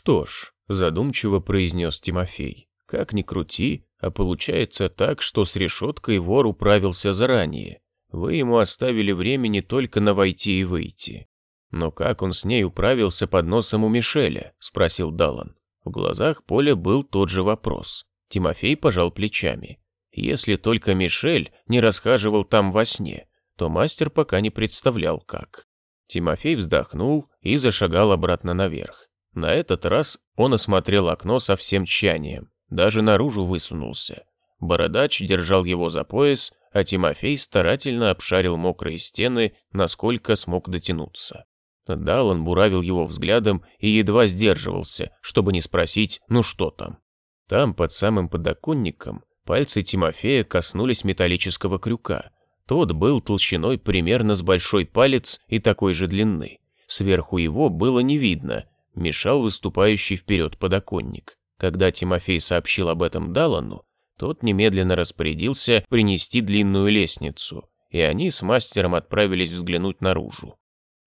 «Что ж», — задумчиво произнес Тимофей, «как ни крути, а получается так, что с решеткой вор управился заранее. Вы ему оставили времени только на войти и выйти». «Но как он с ней управился под носом у Мишеля?» — спросил Даллан. В глазах Поля был тот же вопрос. Тимофей пожал плечами. Если только Мишель не расхаживал там во сне, то мастер пока не представлял как. Тимофей вздохнул и зашагал обратно наверх. На этот раз он осмотрел окно со всем тщанием, даже наружу высунулся. Бородач держал его за пояс, а Тимофей старательно обшарил мокрые стены, насколько смог дотянуться. Далан буравил его взглядом и едва сдерживался, чтобы не спросить «ну что там?». Там, под самым подоконником, пальцы Тимофея коснулись металлического крюка. Тот был толщиной примерно с большой палец и такой же длины. Сверху его было не видно, мешал выступающий вперед подоконник. Когда Тимофей сообщил об этом Далану, тот немедленно распорядился принести длинную лестницу, и они с мастером отправились взглянуть наружу.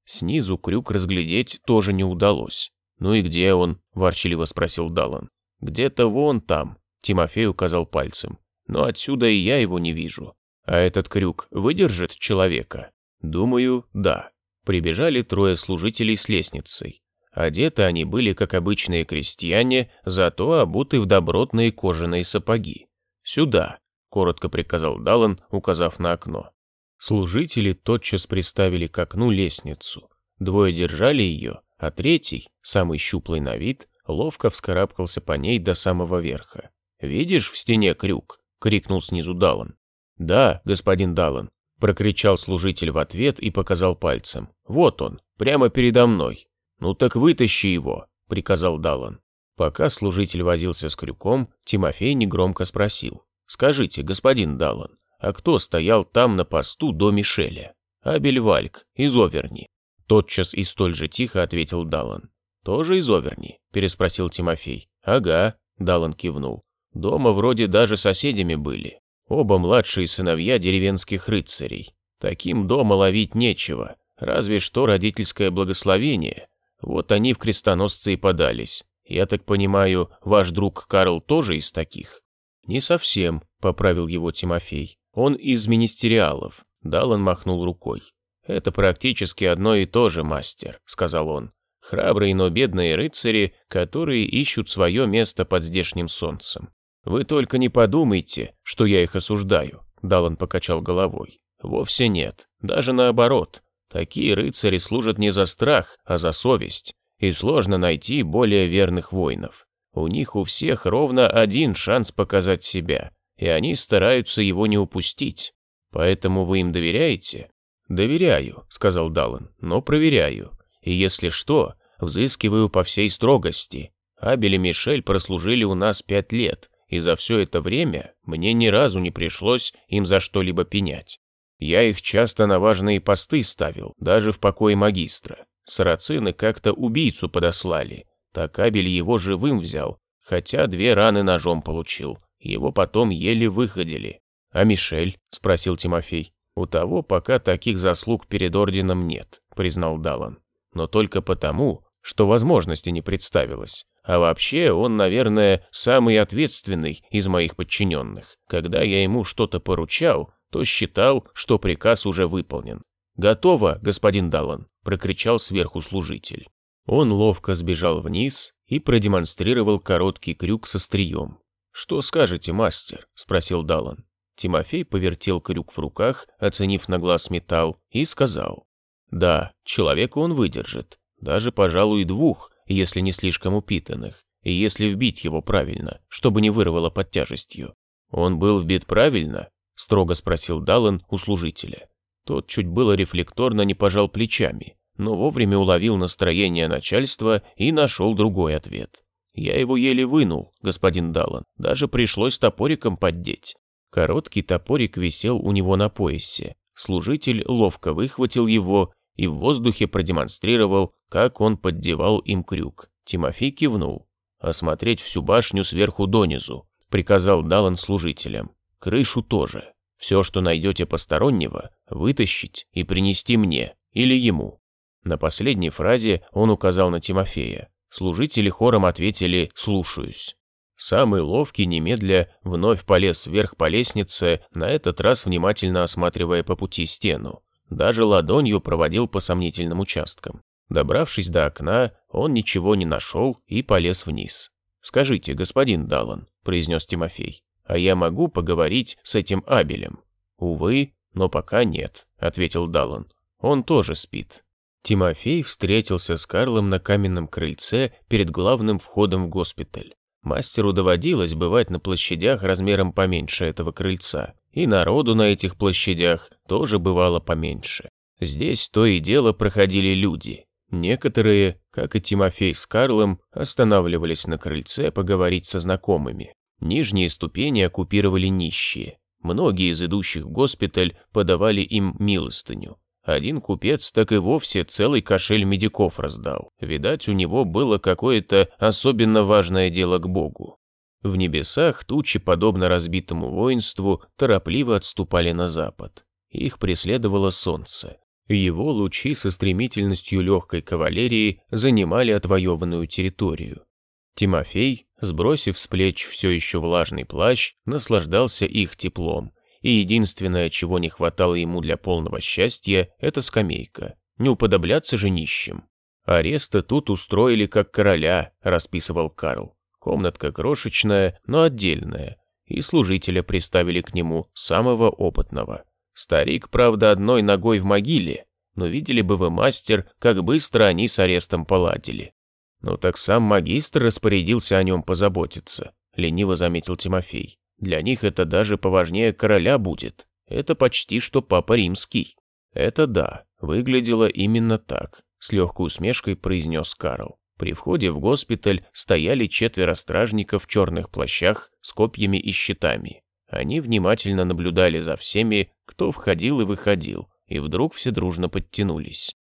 Снизу крюк разглядеть тоже не удалось. «Ну и где он?» – ворчливо спросил Далан. «Где-то вон там», – Тимофей указал пальцем. «Но отсюда и я его не вижу. А этот крюк выдержит человека?» «Думаю, да». Прибежали трое служителей с лестницей. Одеты они были, как обычные крестьяне, зато обуты в добротные кожаные сапоги. «Сюда», – коротко приказал Далан, указав на окно. Служители тотчас приставили к окну лестницу. Двое держали ее, а третий, самый щуплый на вид, ловко вскарабкался по ней до самого верха. «Видишь в стене крюк?» — крикнул снизу Далан. «Да, господин Далан», — прокричал служитель в ответ и показал пальцем. «Вот он, прямо передо мной». «Ну так вытащи его», — приказал Далан. Пока служитель возился с крюком, Тимофей негромко спросил. «Скажите, господин Далан, а кто стоял там на посту до Мишеля? Абель Вальк, из Оверни. Тотчас и столь же тихо ответил Далан. «Тоже из Оверни?» – переспросил Тимофей. «Ага», – Далан кивнул. «Дома вроде даже соседями были. Оба младшие сыновья деревенских рыцарей. Таким дома ловить нечего, разве что родительское благословение. Вот они в крестоносцы и подались. Я так понимаю, ваш друг Карл тоже из таких?» «Не совсем», – поправил его Тимофей. Он из министериалов. Далан махнул рукой. «Это практически одно и то же, мастер», — сказал он. «Храбрые, но бедные рыцари, которые ищут свое место под здешним солнцем. Вы только не подумайте, что я их осуждаю», — Далан покачал головой. «Вовсе нет. Даже наоборот. Такие рыцари служат не за страх, а за совесть. И сложно найти более верных воинов. У них у всех ровно один шанс показать себя и они стараются его не упустить. Поэтому вы им доверяете? Доверяю, сказал Даллан, но проверяю. И если что, взыскиваю по всей строгости. Абель и Мишель прослужили у нас пять лет, и за все это время мне ни разу не пришлось им за что-либо пенять. Я их часто на важные посты ставил, даже в покое магистра. Сарацины как-то убийцу подослали. Так Абель его живым взял, хотя две раны ножом получил. Его потом еле выходили. «А Мишель?» – спросил Тимофей. «У того пока таких заслуг перед орденом нет», – признал Далан. «Но только потому, что возможности не представилось. А вообще, он, наверное, самый ответственный из моих подчиненных. Когда я ему что-то поручал, то считал, что приказ уже выполнен. «Готово, господин Далан», – прокричал сверху служитель. Он ловко сбежал вниз и продемонстрировал короткий крюк со стрием. «Что скажете, мастер?» – спросил Далан. Тимофей повертел крюк в руках, оценив на глаз металл, и сказал. «Да, человека он выдержит. Даже, пожалуй, двух, если не слишком упитанных. И если вбить его правильно, чтобы не вырвало под тяжестью». «Он был вбит правильно?» – строго спросил Далан у служителя. Тот чуть было рефлекторно не пожал плечами, но вовремя уловил настроение начальства и нашел другой ответ. Я его еле вынул, господин Даллан, даже пришлось топориком поддеть. Короткий топорик висел у него на поясе. Служитель ловко выхватил его и в воздухе продемонстрировал, как он поддевал им крюк. Тимофей кивнул. «Осмотреть всю башню сверху донизу», — приказал Даллан служителям. «Крышу тоже. Все, что найдете постороннего, вытащить и принести мне или ему». На последней фразе он указал на Тимофея. Служители хором ответили «слушаюсь». Самый ловкий немедля вновь полез вверх по лестнице, на этот раз внимательно осматривая по пути стену. Даже ладонью проводил по сомнительным участкам. Добравшись до окна, он ничего не нашел и полез вниз. «Скажите, господин Даллан», — произнес Тимофей, «а я могу поговорить с этим Абелем?» «Увы, но пока нет», — ответил Даллан. «Он тоже спит». Тимофей встретился с Карлом на каменном крыльце перед главным входом в госпиталь. Мастеру доводилось бывать на площадях размером поменьше этого крыльца, и народу на этих площадях тоже бывало поменьше. Здесь то и дело проходили люди. Некоторые, как и Тимофей с Карлом, останавливались на крыльце поговорить со знакомыми. Нижние ступени оккупировали нищие. Многие из идущих в госпиталь подавали им милостыню. Один купец так и вовсе целый кошель медиков раздал. Видать, у него было какое-то особенно важное дело к Богу. В небесах тучи, подобно разбитому воинству, торопливо отступали на запад. Их преследовало солнце. Его лучи со стремительностью легкой кавалерии занимали отвоеванную территорию. Тимофей, сбросив с плеч все еще влажный плащ, наслаждался их теплом и единственное, чего не хватало ему для полного счастья, это скамейка. Не уподобляться же нищим. Ареста тут устроили как короля, расписывал Карл. Комнатка крошечная, но отдельная, и служителя приставили к нему самого опытного. Старик, правда, одной ногой в могиле, но видели бы вы, мастер, как быстро они с арестом поладили. Ну так сам магистр распорядился о нем позаботиться, лениво заметил Тимофей. Для них это даже поважнее короля будет. Это почти что папа римский. Это да, выглядело именно так, с легкой усмешкой произнес Карл. При входе в госпиталь стояли четверо стражников в черных плащах с копьями и щитами. Они внимательно наблюдали за всеми, кто входил и выходил, и вдруг все дружно подтянулись.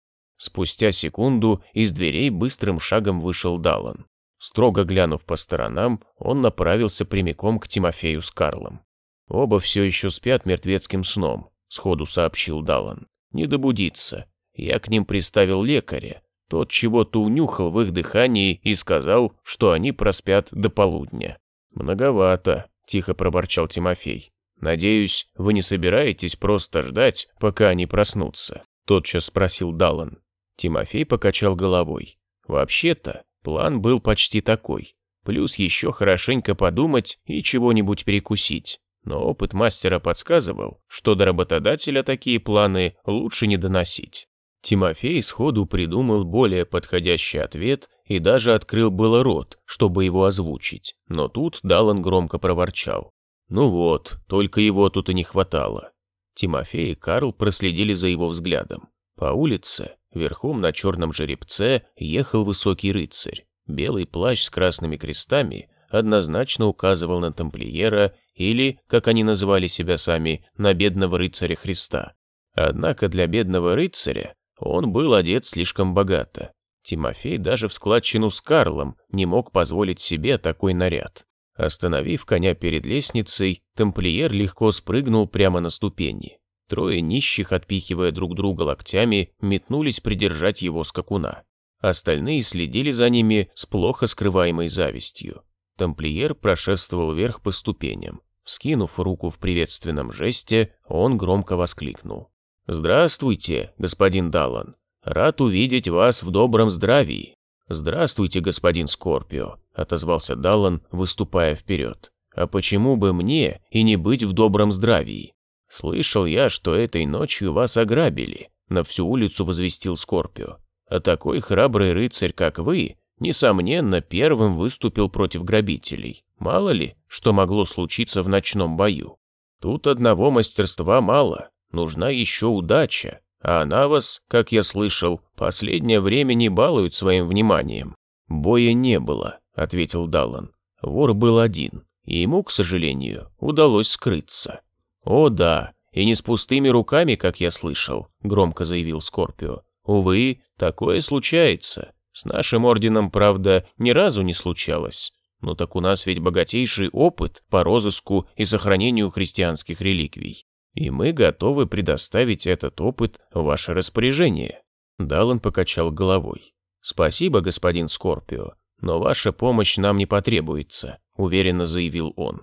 Спустя секунду из дверей быстрым шагом вышел Далан. Строго глянув по сторонам, он направился прямиком к Тимофею с Карлом. «Оба все еще спят мертвецким сном», — сходу сообщил Далан. «Не добудиться. Я к ним приставил лекаря. Тот чего-то унюхал в их дыхании и сказал, что они проспят до полудня». «Многовато», — тихо проборчал Тимофей. «Надеюсь, вы не собираетесь просто ждать, пока они проснутся?» Тотчас спросил Далан. Тимофей покачал головой. «Вообще-то, План был почти такой. Плюс еще хорошенько подумать и чего-нибудь перекусить. Но опыт мастера подсказывал, что до работодателя такие планы лучше не доносить. Тимофей сходу придумал более подходящий ответ и даже открыл было рот, чтобы его озвучить. Но тут Далан громко проворчал. Ну вот, только его тут и не хватало. Тимофей и Карл проследили за его взглядом. По улице Верхом на черном жеребце ехал высокий рыцарь. Белый плащ с красными крестами однозначно указывал на тамплиера или, как они называли себя сами, на бедного рыцаря Христа. Однако для бедного рыцаря он был одет слишком богато. Тимофей даже в складчину с Карлом не мог позволить себе такой наряд. Остановив коня перед лестницей, тамплиер легко спрыгнул прямо на ступени. Трое нищих, отпихивая друг друга локтями, метнулись придержать его скакуна. Остальные следили за ними с плохо скрываемой завистью. Тамплиер прошествовал вверх по ступеням. Вскинув руку в приветственном жесте, он громко воскликнул. «Здравствуйте, господин Даллан. Рад увидеть вас в добром здравии». «Здравствуйте, господин Скорпио», — отозвался Даллан, выступая вперед. «А почему бы мне и не быть в добром здравии?» «Слышал я, что этой ночью вас ограбили», — на всю улицу возвестил Скорпио. «А такой храбрый рыцарь, как вы, несомненно, первым выступил против грабителей. Мало ли, что могло случиться в ночном бою. Тут одного мастерства мало, нужна еще удача, а она вас, как я слышал, последнее время не балует своим вниманием». «Боя не было», — ответил Даллан. «Вор был один, и ему, к сожалению, удалось скрыться». «О да, и не с пустыми руками, как я слышал», — громко заявил Скорпио. «Увы, такое случается. С нашим орденом, правда, ни разу не случалось. Но так у нас ведь богатейший опыт по розыску и сохранению христианских реликвий. И мы готовы предоставить этот опыт в ваше распоряжение». Даллан покачал головой. «Спасибо, господин Скорпио, но ваша помощь нам не потребуется», — уверенно заявил он.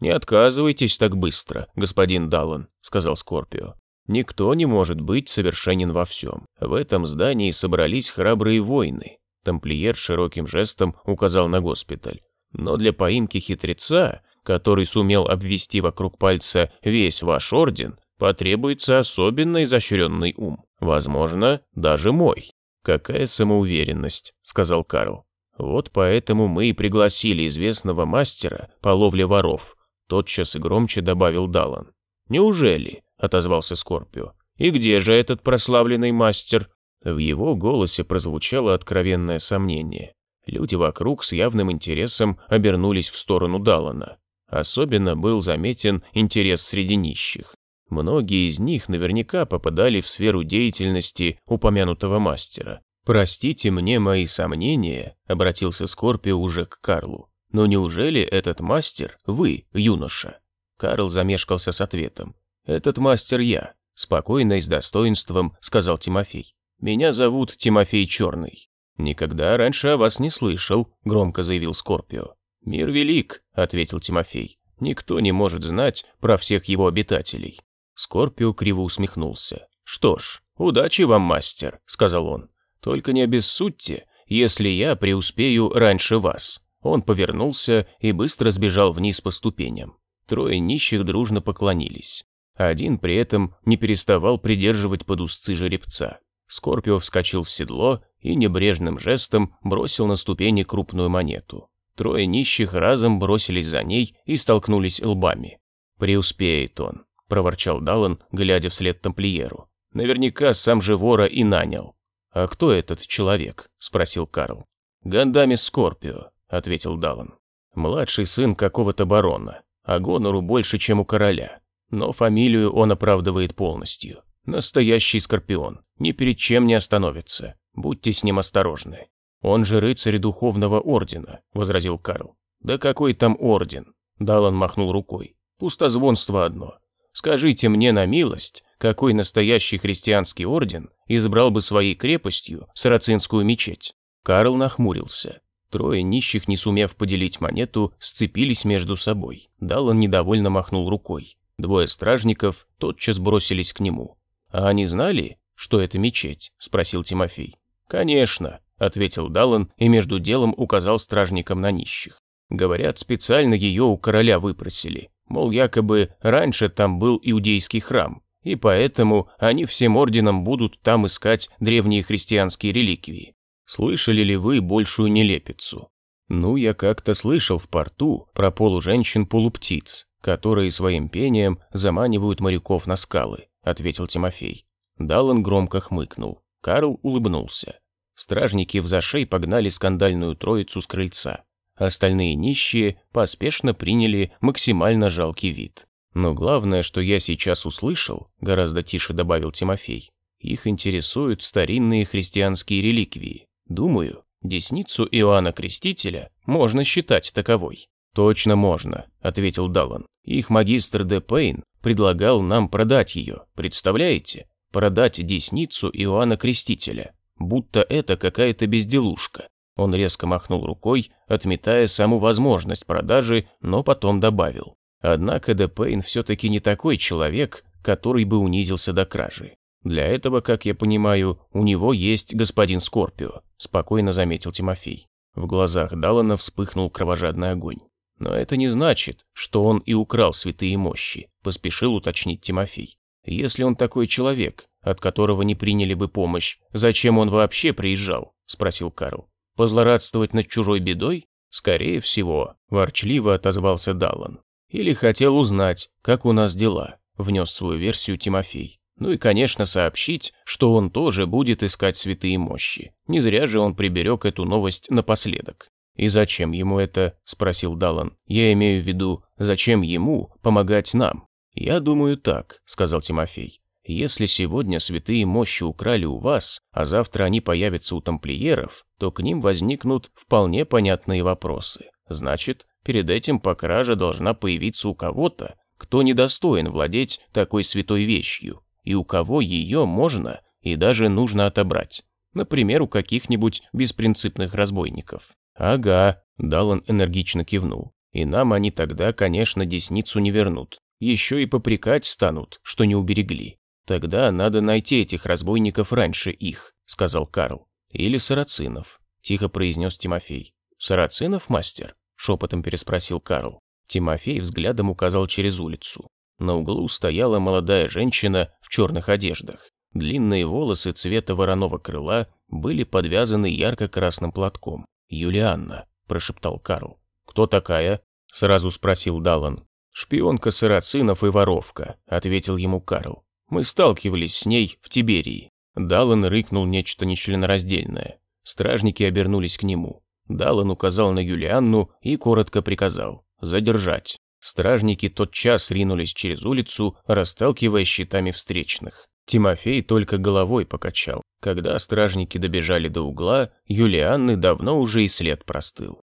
«Не отказывайтесь так быстро, господин Даллан», — сказал Скорпио. «Никто не может быть совершенен во всем. В этом здании собрались храбрые воины». Тамплиер широким жестом указал на госпиталь. «Но для поимки хитреца, который сумел обвести вокруг пальца весь ваш орден, потребуется особенно изощренный ум. Возможно, даже мой». «Какая самоуверенность», — сказал Карл. «Вот поэтому мы и пригласили известного мастера по ловле воров», тотчас и громче добавил Далан. «Неужели?» — отозвался Скорпио. «И где же этот прославленный мастер?» В его голосе прозвучало откровенное сомнение. Люди вокруг с явным интересом обернулись в сторону Далана. Особенно был заметен интерес среди нищих. Многие из них наверняка попадали в сферу деятельности упомянутого мастера. «Простите мне мои сомнения», — обратился Скорпио уже к Карлу. «Но неужели этот мастер вы, юноша?» Карл замешкался с ответом. «Этот мастер я», — спокойно и с достоинством сказал Тимофей. «Меня зовут Тимофей Черный». «Никогда раньше о вас не слышал», — громко заявил Скорпио. «Мир велик», — ответил Тимофей. «Никто не может знать про всех его обитателей». Скорпио криво усмехнулся. «Что ж, удачи вам, мастер», — сказал он. «Только не обессудьте, если я преуспею раньше вас». Он повернулся и быстро сбежал вниз по ступеням. Трое нищих дружно поклонились. Один при этом не переставал придерживать под узцы жеребца. Скорпио вскочил в седло и небрежным жестом бросил на ступени крупную монету. Трое нищих разом бросились за ней и столкнулись лбами. «Преуспеет он», проворчал Даллан, глядя вслед тамплиеру. «Наверняка сам же вора и нанял». «А кто этот человек?» – спросил Карл. «Гандамис Скорпио», – ответил Даллан. «Младший сын какого-то барона, а гонору больше, чем у короля. Но фамилию он оправдывает полностью. Настоящий скорпион, ни перед чем не остановится. Будьте с ним осторожны». «Он же рыцарь духовного ордена», – возразил Карл. «Да какой там орден?» Даллан махнул рукой. «Пустозвонство одно. Скажите мне на милость, какой настоящий христианский орден избрал бы своей крепостью сарацинскую мечеть? Карл нахмурился. Трое нищих, не сумев поделить монету, сцепились между собой. Даллан недовольно махнул рукой. Двое стражников тотчас бросились к нему. «А они знали, что это мечеть?» – спросил Тимофей. «Конечно», – ответил Даллан и между делом указал стражникам на нищих. Говорят, специально ее у короля выпросили. Мол, якобы раньше там был иудейский храм, и поэтому они всем орденом будут там искать древние христианские реликвии. Слышали ли вы большую нелепицу? Ну, я как-то слышал в порту про полуженщин-полуптиц, которые своим пением заманивают моряков на скалы, ответил Тимофей. Даллан громко хмыкнул. Карл улыбнулся. Стражники в зашей погнали скандальную троицу с крыльца. Остальные нищие поспешно приняли максимально жалкий вид. Но главное, что я сейчас услышал, гораздо тише добавил Тимофей, их интересуют старинные христианские реликвии. Думаю, десницу Иоанна Крестителя можно считать таковой. Точно можно, ответил Даллан. Их магистр Де Пейн предлагал нам продать ее, представляете? Продать десницу Иоанна Крестителя, будто это какая-то безделушка. Он резко махнул рукой, отметая саму возможность продажи, но потом добавил. Однако Депейн все-таки не такой человек, который бы унизился до кражи. Для этого, как я понимаю, у него есть господин Скорпио, спокойно заметил Тимофей. В глазах Далана вспыхнул кровожадный огонь. Но это не значит, что он и украл святые мощи, поспешил уточнить Тимофей. Если он такой человек, от которого не приняли бы помощь, зачем он вообще приезжал? спросил Карл. Позлорадствовать над чужой бедой? Скорее всего, ворчливо отозвался Даллан. Или хотел узнать, как у нас дела, внес свою версию Тимофей. Ну и, конечно, сообщить, что он тоже будет искать святые мощи. Не зря же он приберег эту новость напоследок. «И зачем ему это?» – спросил Даллан. «Я имею в виду, зачем ему помогать нам?» «Я думаю так», – сказал Тимофей. Если сегодня святые мощи украли у вас, а завтра они появятся у тамплиеров, то к ним возникнут вполне понятные вопросы. Значит, перед этим по краже должна появиться у кого-то, кто недостоин владеть такой святой вещью, и у кого ее можно и даже нужно отобрать. Например, у каких-нибудь беспринципных разбойников. «Ага», — Даллан энергично кивнул. «И нам они тогда, конечно, десницу не вернут. Еще и попрекать станут, что не уберегли. Тогда надо найти этих разбойников раньше их», — сказал Карл. «Или сарацинов», — тихо произнес Тимофей. «Сарацинов, мастер?» — шепотом переспросил Карл. Тимофей взглядом указал через улицу. На углу стояла молодая женщина в черных одеждах. Длинные волосы цвета вороного крыла были подвязаны ярко-красным платком. «Юлианна», – прошептал Карл. «Кто такая?» – сразу спросил Даллан. «Шпионка сарацинов и воровка», – ответил ему Карл. «Мы сталкивались с ней в Тиберии». Даллан рыкнул нечто нечленораздельное. Стражники обернулись к нему. Даллан указал на Юлианну и коротко приказал «задержать». Стражники тотчас ринулись через улицу, расталкивая щитами встречных. Тимофей только головой покачал. Когда стражники добежали до угла, Юлианны давно уже и след простыл.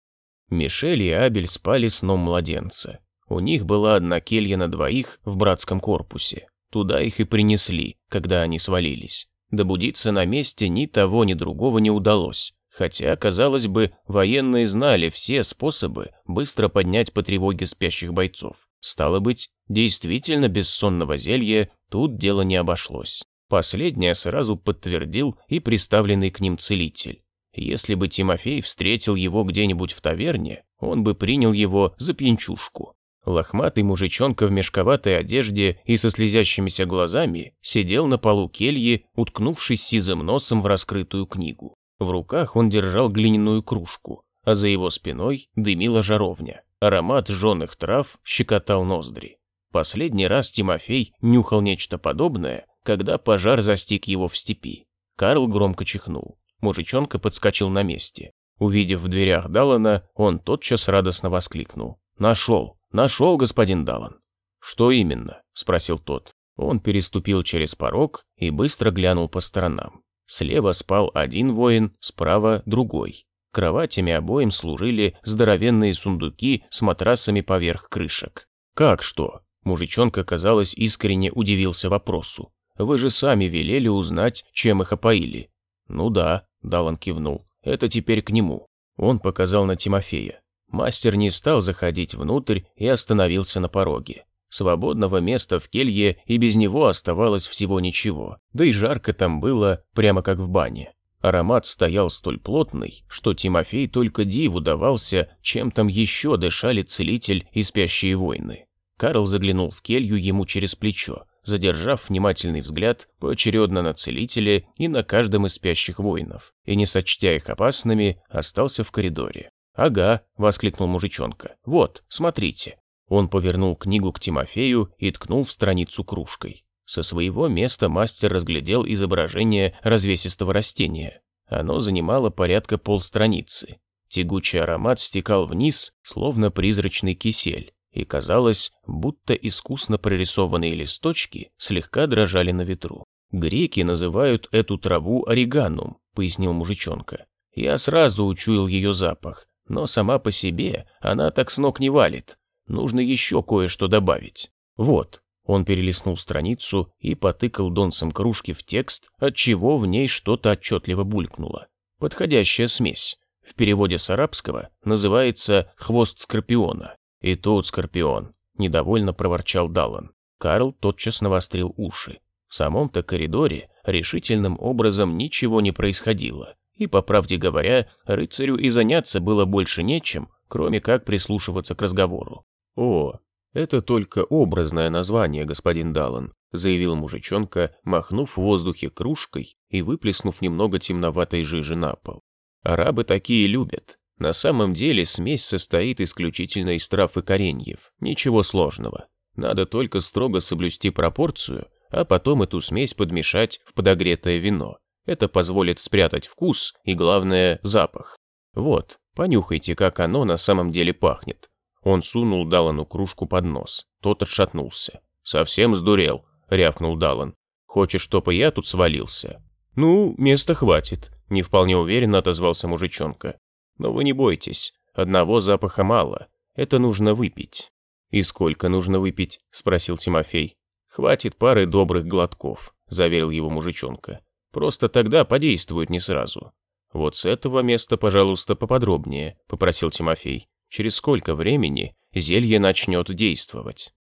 Мишель и Абель спали сном младенца. У них была одна келья на двоих в братском корпусе. Туда их и принесли, когда они свалились. Добудиться на месте ни того, ни другого не удалось. Хотя, казалось бы, военные знали все способы быстро поднять по тревоге спящих бойцов. Стало быть, действительно без сонного зелья тут дело не обошлось. Последнее сразу подтвердил и приставленный к ним целитель. Если бы Тимофей встретил его где-нибудь в таверне, он бы принял его за пьянчушку. Лохматый мужичонка в мешковатой одежде и со слезящимися глазами сидел на полу кельи, уткнувшись сизым носом в раскрытую книгу. В руках он держал глиняную кружку, а за его спиной дымила жаровня. Аромат жженых трав щекотал ноздри. Последний раз Тимофей нюхал нечто подобное, когда пожар застиг его в степи. Карл громко чихнул. Мужичонка подскочил на месте. Увидев в дверях Далана, он тотчас радостно воскликнул. «Нашел! Нашел, господин Далан!» «Что именно?» – спросил тот. Он переступил через порог и быстро глянул по сторонам. Слева спал один воин, справа другой. Кроватями обоим служили здоровенные сундуки с матрасами поверх крышек. «Как что?» Мужичонка, казалось, искренне удивился вопросу. «Вы же сами велели узнать, чем их опоили». «Ну да», — Далан кивнул, — «это теперь к нему». Он показал на Тимофея. Мастер не стал заходить внутрь и остановился на пороге. Свободного места в келье и без него оставалось всего ничего, да и жарко там было, прямо как в бане. Аромат стоял столь плотный, что Тимофей только диву давался, чем там еще дышали целитель и спящие воины. Карл заглянул в келью ему через плечо, задержав внимательный взгляд поочередно на целителя и на каждом из спящих воинов, и, не сочтя их опасными, остался в коридоре. «Ага», — воскликнул мужичонка, — «вот, смотрите». Он повернул книгу к Тимофею и ткнул в страницу кружкой. Со своего места мастер разглядел изображение развесистого растения. Оно занимало порядка полстраницы. Тягучий аромат стекал вниз, словно призрачный кисель, и казалось, будто искусно прорисованные листочки слегка дрожали на ветру. «Греки называют эту траву ориганум», — пояснил мужичонка. «Я сразу учуял ее запах, но сама по себе она так с ног не валит нужно еще кое-что добавить. Вот, он перелистнул страницу и потыкал донцем кружки в текст, отчего в ней что-то отчетливо булькнуло. Подходящая смесь. В переводе с арабского называется «хвост скорпиона». И тут скорпион, недовольно проворчал Даллан. Карл тотчас навострил уши. В самом-то коридоре решительным образом ничего не происходило. И, по правде говоря, рыцарю и заняться было больше нечем, кроме как прислушиваться к разговору. «О, это только образное название, господин Даллан», заявил мужичонка, махнув в воздухе кружкой и выплеснув немного темноватой жижи на пол. «Арабы такие любят. На самом деле смесь состоит исключительно из трав и кореньев. Ничего сложного. Надо только строго соблюсти пропорцию, а потом эту смесь подмешать в подогретое вино. Это позволит спрятать вкус и, главное, запах. Вот, понюхайте, как оно на самом деле пахнет. Он сунул Далану кружку под нос. Тот отшатнулся. «Совсем сдурел», — рявкнул Далан. «Хочешь, чтобы я тут свалился?» «Ну, места хватит», — не вполне уверенно отозвался мужичонка. «Но вы не бойтесь, одного запаха мало, это нужно выпить». «И сколько нужно выпить?» — спросил Тимофей. «Хватит пары добрых глотков», — заверил его мужичонка. «Просто тогда подействует не сразу. «Вот с этого места, пожалуйста, поподробнее», — попросил Тимофей. «Через сколько времени зелье начнет действовать?»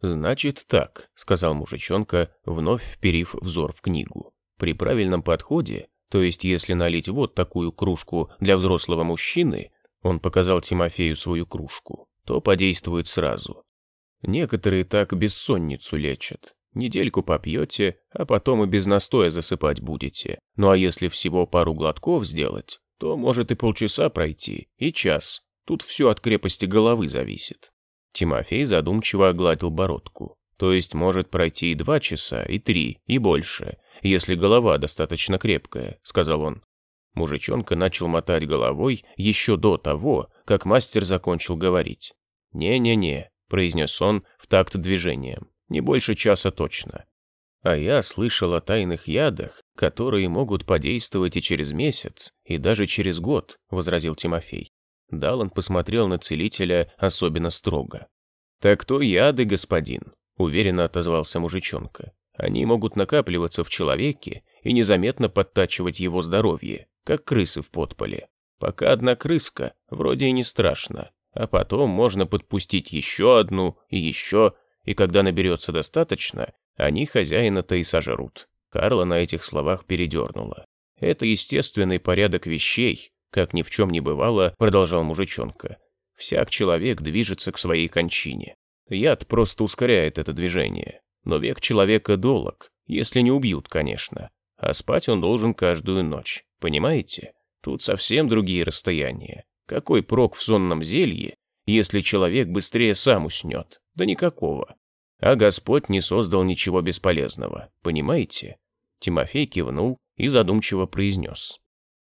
«Значит так», — сказал мужичонка, вновь вперив взор в книгу. «При правильном подходе, то есть если налить вот такую кружку для взрослого мужчины, он показал Тимофею свою кружку, то подействует сразу. Некоторые так бессонницу лечат. Недельку попьете, а потом и без настоя засыпать будете. Ну а если всего пару глотков сделать, то может и полчаса пройти, и час. Тут все от крепости головы зависит. Тимофей задумчиво огладил бородку. То есть может пройти и два часа, и три, и больше, если голова достаточно крепкая, сказал он. Мужичонка начал мотать головой еще до того, как мастер закончил говорить. «Не-не-не», — произнес он в такт движением. Не больше часа точно. А я слышал о тайных ядах, которые могут подействовать и через месяц, и даже через год, возразил Тимофей. Далан посмотрел на целителя особенно строго. «Так то яды, господин», — уверенно отозвался мужичонка. «Они могут накапливаться в человеке и незаметно подтачивать его здоровье, как крысы в подполе. Пока одна крыска, вроде и не страшно, а потом можно подпустить еще одну и еще, и когда наберется достаточно, они хозяина-то и сожрут. Карла на этих словах передернула. Это естественный порядок вещей, как ни в чем не бывало, продолжал мужичонка. Всяк человек движется к своей кончине. Яд просто ускоряет это движение. Но век человека долог, если не убьют, конечно. А спать он должен каждую ночь. Понимаете? Тут совсем другие расстояния. Какой прок в сонном зелье, если человек быстрее сам уснет? Да никакого. А Господь не создал ничего бесполезного, понимаете? Тимофей кивнул и задумчиво произнес.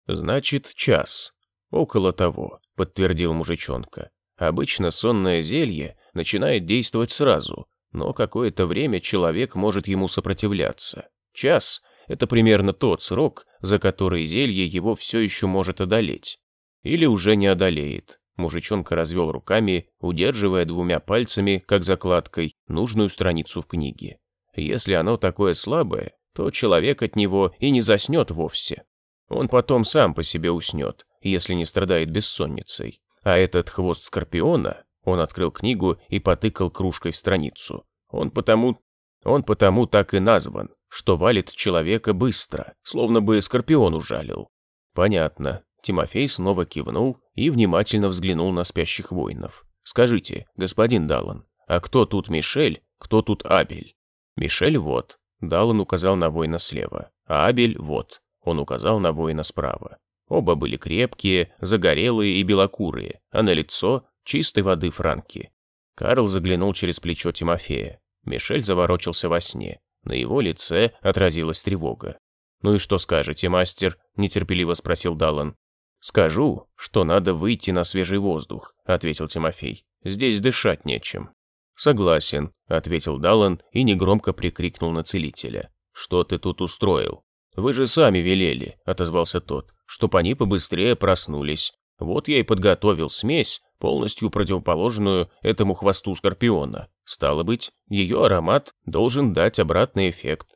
«Значит, час. Около того», — подтвердил мужичонка. «Обычно сонное зелье начинает действовать сразу, но какое-то время человек может ему сопротивляться. Час — это примерно тот срок, за который зелье его все еще может одолеть. Или уже не одолеет. Мужичонка развел руками, удерживая двумя пальцами, как закладкой, нужную страницу в книге. Если оно такое слабое, то человек от него и не заснет вовсе. Он потом сам по себе уснет, если не страдает бессонницей. А этот хвост скорпиона, он открыл книгу и потыкал кружкой в страницу. Он потому, он потому так и назван, что валит человека быстро, словно бы скорпион ужалил. Понятно, Тимофей снова кивнул и внимательно взглянул на спящих воинов. «Скажите, господин Даллан, а кто тут Мишель, кто тут Абель?» «Мишель вот», — Даллан указал на воина слева, а Абель вот, он указал на воина справа. Оба были крепкие, загорелые и белокурые, а на лицо чистой воды франки. Карл заглянул через плечо Тимофея. Мишель заворочился во сне. На его лице отразилась тревога. «Ну и что скажете, мастер?» – нетерпеливо спросил Даллан. «Скажу, что надо выйти на свежий воздух», — ответил Тимофей. «Здесь дышать нечем». «Согласен», — ответил Даллан и негромко прикрикнул на целителя. «Что ты тут устроил?» «Вы же сами велели», — отозвался тот, «чтоб они побыстрее проснулись. Вот я и подготовил смесь, полностью противоположную этому хвосту скорпиона. Стало быть, ее аромат должен дать обратный эффект».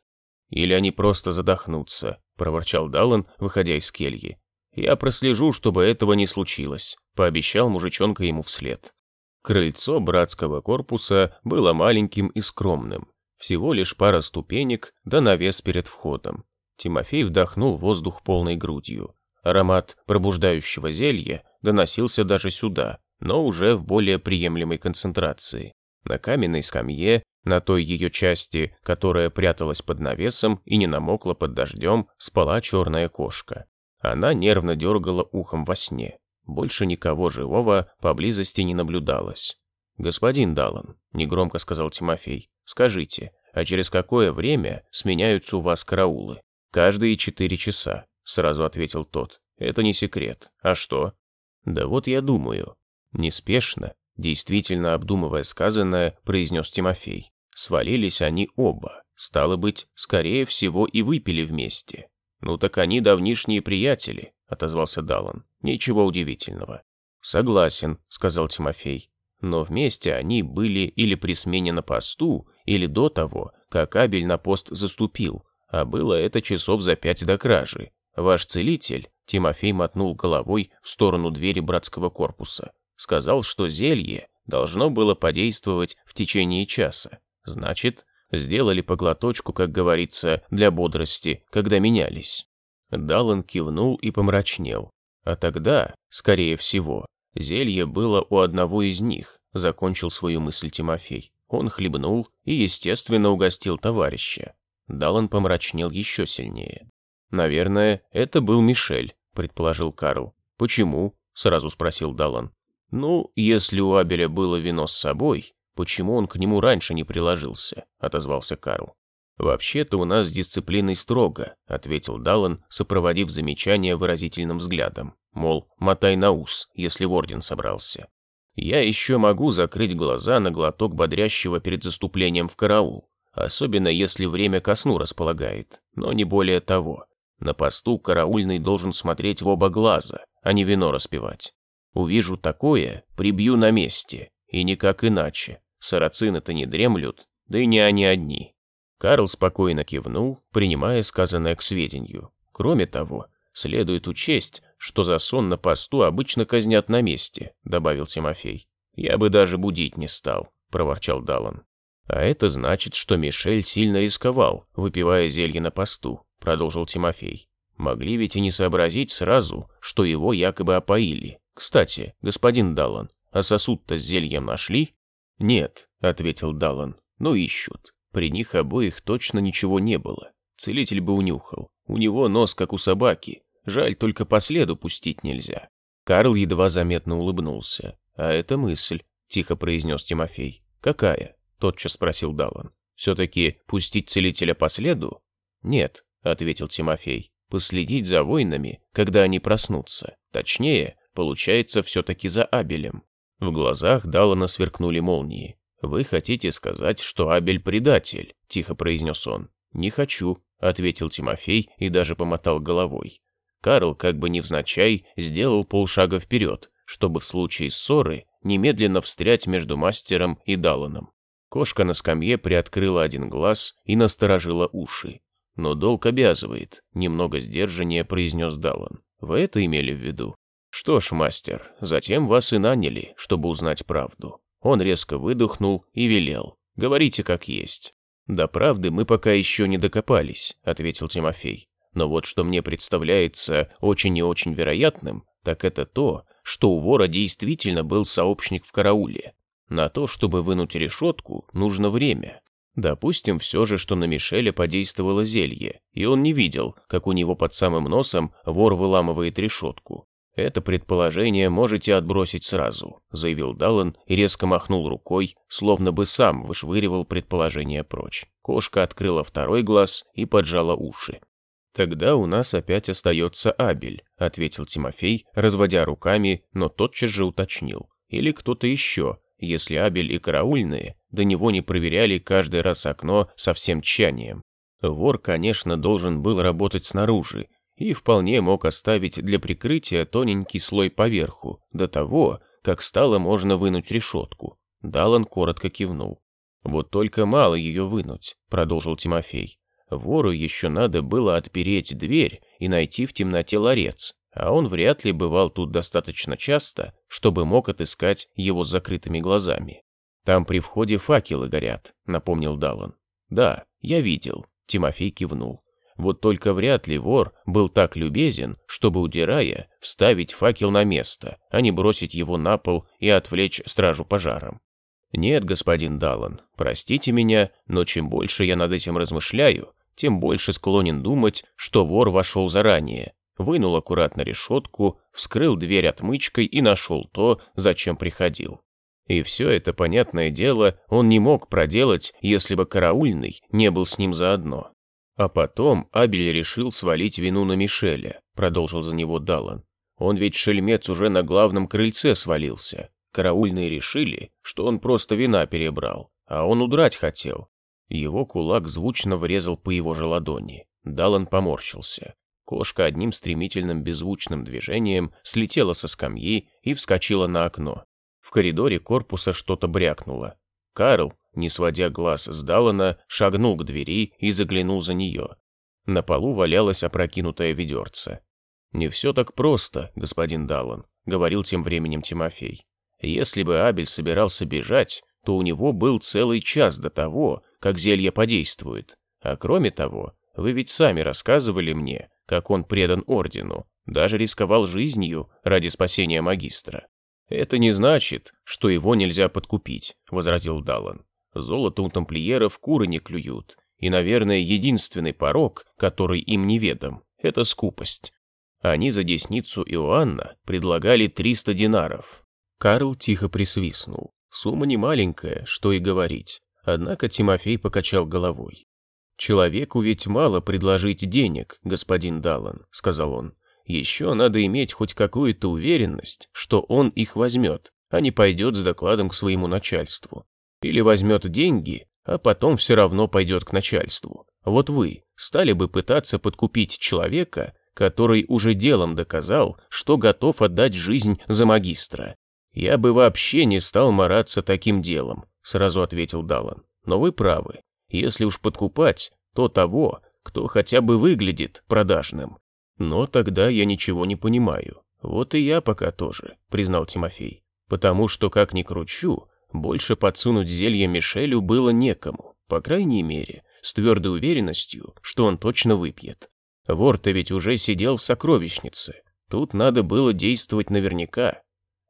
«Или они просто задохнутся», — проворчал Даллан, выходя из кельи. «Я прослежу, чтобы этого не случилось», — пообещал мужичонка ему вслед. Крыльцо братского корпуса было маленьким и скромным. Всего лишь пара ступенек да навес перед входом. Тимофей вдохнул воздух полной грудью. Аромат пробуждающего зелья доносился даже сюда, но уже в более приемлемой концентрации. На каменной скамье, на той ее части, которая пряталась под навесом и не намокла под дождем, спала черная кошка. Она нервно дергала ухом во сне. Больше никого живого поблизости не наблюдалось. «Господин Даллан», — негромко сказал Тимофей, — «скажите, а через какое время сменяются у вас караулы?» «Каждые четыре часа», — сразу ответил тот. «Это не секрет. А что?» «Да вот я думаю». Неспешно, действительно обдумывая сказанное, произнес Тимофей. Свалились они оба. Стало быть, скорее всего, и выпили вместе. «Ну так они давнишние приятели», — отозвался Даллан. «Ничего удивительного». «Согласен», — сказал Тимофей. «Но вместе они были или при смене на посту, или до того, как Абель на пост заступил, а было это часов за пять до кражи. Ваш целитель, Тимофей мотнул головой в сторону двери братского корпуса. Сказал, что зелье должно было подействовать в течение часа. Значит, сделали поглоточку, как говорится, для бодрости, когда менялись. Даллан кивнул и помрачнел. А тогда, скорее всего, зелье было у одного из них, закончил свою мысль Тимофей. Он хлебнул и, естественно, угостил товарища. Даллан помрачнел еще сильнее. «Наверное, это был Мишель», — предположил Карл. «Почему?» — сразу спросил Даллан. «Ну, если у Абеля было вино с собой, почему он к нему раньше не приложился?» — отозвался Карл. «Вообще-то у нас с дисциплиной строго», — ответил Даллан, сопроводив замечание выразительным взглядом. Мол, мотай на ус, если в орден собрался. «Я еще могу закрыть глаза на глоток бодрящего перед заступлением в караул, особенно если время ко сну располагает, но не более того. На посту караульный должен смотреть в оба глаза, а не вино распивать. Увижу такое, прибью на месте, и никак иначе. Сарацины-то не дремлют, да и не они одни. Карл спокойно кивнул, принимая сказанное к сведению. Кроме того, следует учесть, что за сон на посту обычно казнят на месте, добавил Тимофей. Я бы даже будить не стал, проворчал Далан. А это значит, что Мишель сильно рисковал, выпивая зелье на посту, продолжил Тимофей. Могли ведь и не сообразить сразу, что его якобы опоили. Кстати, господин Даллан, а сосуд-то с зельем нашли? Нет, ответил Даллан, но ищут. При них обоих точно ничего не было. Целитель бы унюхал. У него нос, как у собаки. Жаль, только по следу пустить нельзя. Карл едва заметно улыбнулся. «А это мысль», — тихо произнес Тимофей. «Какая?» — тотчас спросил Даллан. «Все-таки пустить целителя по следу?» «Нет», — ответил Тимофей. «Последить за воинами, когда они проснутся. Точнее, получается все-таки за Абелем». В глазах Даллана сверкнули молнии. «Вы хотите сказать, что Абель предатель?» – тихо произнес он. «Не хочу», – ответил Тимофей и даже помотал головой. Карл, как бы невзначай, сделал полшага вперед, чтобы в случае ссоры немедленно встрять между мастером и Далланом. Кошка на скамье приоткрыла один глаз и насторожила уши. «Но долг обязывает», — немного сдержаннее произнес Даллан. «Вы это имели в виду?» «Что ж, мастер, затем вас и наняли, чтобы узнать правду». Он резко выдохнул и велел. «Говорите как есть». «До правды мы пока еще не докопались», — ответил Тимофей. «Но вот что мне представляется очень и очень вероятным, так это то, что у вора действительно был сообщник в карауле. На то, чтобы вынуть решетку, нужно время. Допустим все же, что на Мишеля подействовало зелье, и он не видел, как у него под самым носом вор выламывает решетку. «Это предположение можете отбросить сразу», — заявил Даллан и резко махнул рукой, словно бы сам вышвыривал предположение прочь. Кошка открыла второй глаз и поджала уши. «Тогда у нас опять остается Абель», — ответил Тимофей, разводя руками, но тотчас же уточнил. «Или кто-то еще, если Абель и караульные до него не проверяли каждый раз окно со всем тщанием. Вор, конечно, должен был работать снаружи, и вполне мог оставить для прикрытия тоненький слой поверху, до того, как стало можно вынуть решетку. Далан коротко кивнул. «Вот только мало ее вынуть», — продолжил Тимофей. «Вору еще надо было отпереть дверь и найти в темноте ларец, а он вряд ли бывал тут достаточно часто, чтобы мог отыскать его с закрытыми глазами. Там при входе факелы горят», — напомнил Далан. «Да, я видел», — Тимофей кивнул. Вот только вряд ли вор был так любезен, чтобы, удирая, вставить факел на место, а не бросить его на пол и отвлечь стражу пожаром. Нет, господин Даллан, простите меня, но чем больше я над этим размышляю, тем больше склонен думать, что вор вошел заранее, вынул аккуратно решетку, вскрыл дверь отмычкой и нашел то, зачем приходил. И все это, понятное дело, он не мог проделать, если бы караульный не был с ним заодно. А потом Абель решил свалить вину на Мишеля, продолжил за него Даллан. Он ведь шельмец уже на главном крыльце свалился. Караульные решили, что он просто вина перебрал, а он удрать хотел. Его кулак звучно врезал по его же ладони. Даллан поморщился. Кошка одним стремительным беззвучным движением слетела со скамьи и вскочила на окно. В коридоре корпуса что-то брякнуло. Карл, не сводя глаз с Даллана, шагнул к двери и заглянул за нее. На полу валялось опрокинутое ведерце. «Не все так просто, господин Даллан», — говорил тем временем Тимофей. «Если бы Абель собирался бежать, то у него был целый час до того, как зелье подействует. А кроме того, вы ведь сами рассказывали мне, как он предан ордену, даже рисковал жизнью ради спасения магистра. «Это не значит, что его нельзя подкупить», — возразил Даллан. «Золото у тамплиеров куры не клюют, и, наверное, единственный порог, который им неведом, — это скупость. Они за десницу Иоанна предлагали 300 динаров». Карл тихо присвистнул. Сумма не маленькая, что и говорить. Однако Тимофей покачал головой. «Человеку ведь мало предложить денег, господин Даллан», — сказал он. «Еще надо иметь хоть какую-то уверенность, что он их возьмет, а не пойдет с докладом к своему начальству. Или возьмет деньги, а потом все равно пойдет к начальству. Вот вы стали бы пытаться подкупить человека, который уже делом доказал, что готов отдать жизнь за магистра. «Я бы вообще не стал мараться таким делом», — сразу ответил Даллан. «Но вы правы. Если уж подкупать, то того, кто хотя бы выглядит продажным. Но тогда я ничего не понимаю. Вот и я пока тоже», — признал Тимофей. «Потому что, как ни кручу, больше подсунуть зелье Мишелю было некому, по крайней мере, с твердой уверенностью, что он точно выпьет. Вор-то ведь уже сидел в сокровищнице. Тут надо было действовать наверняка,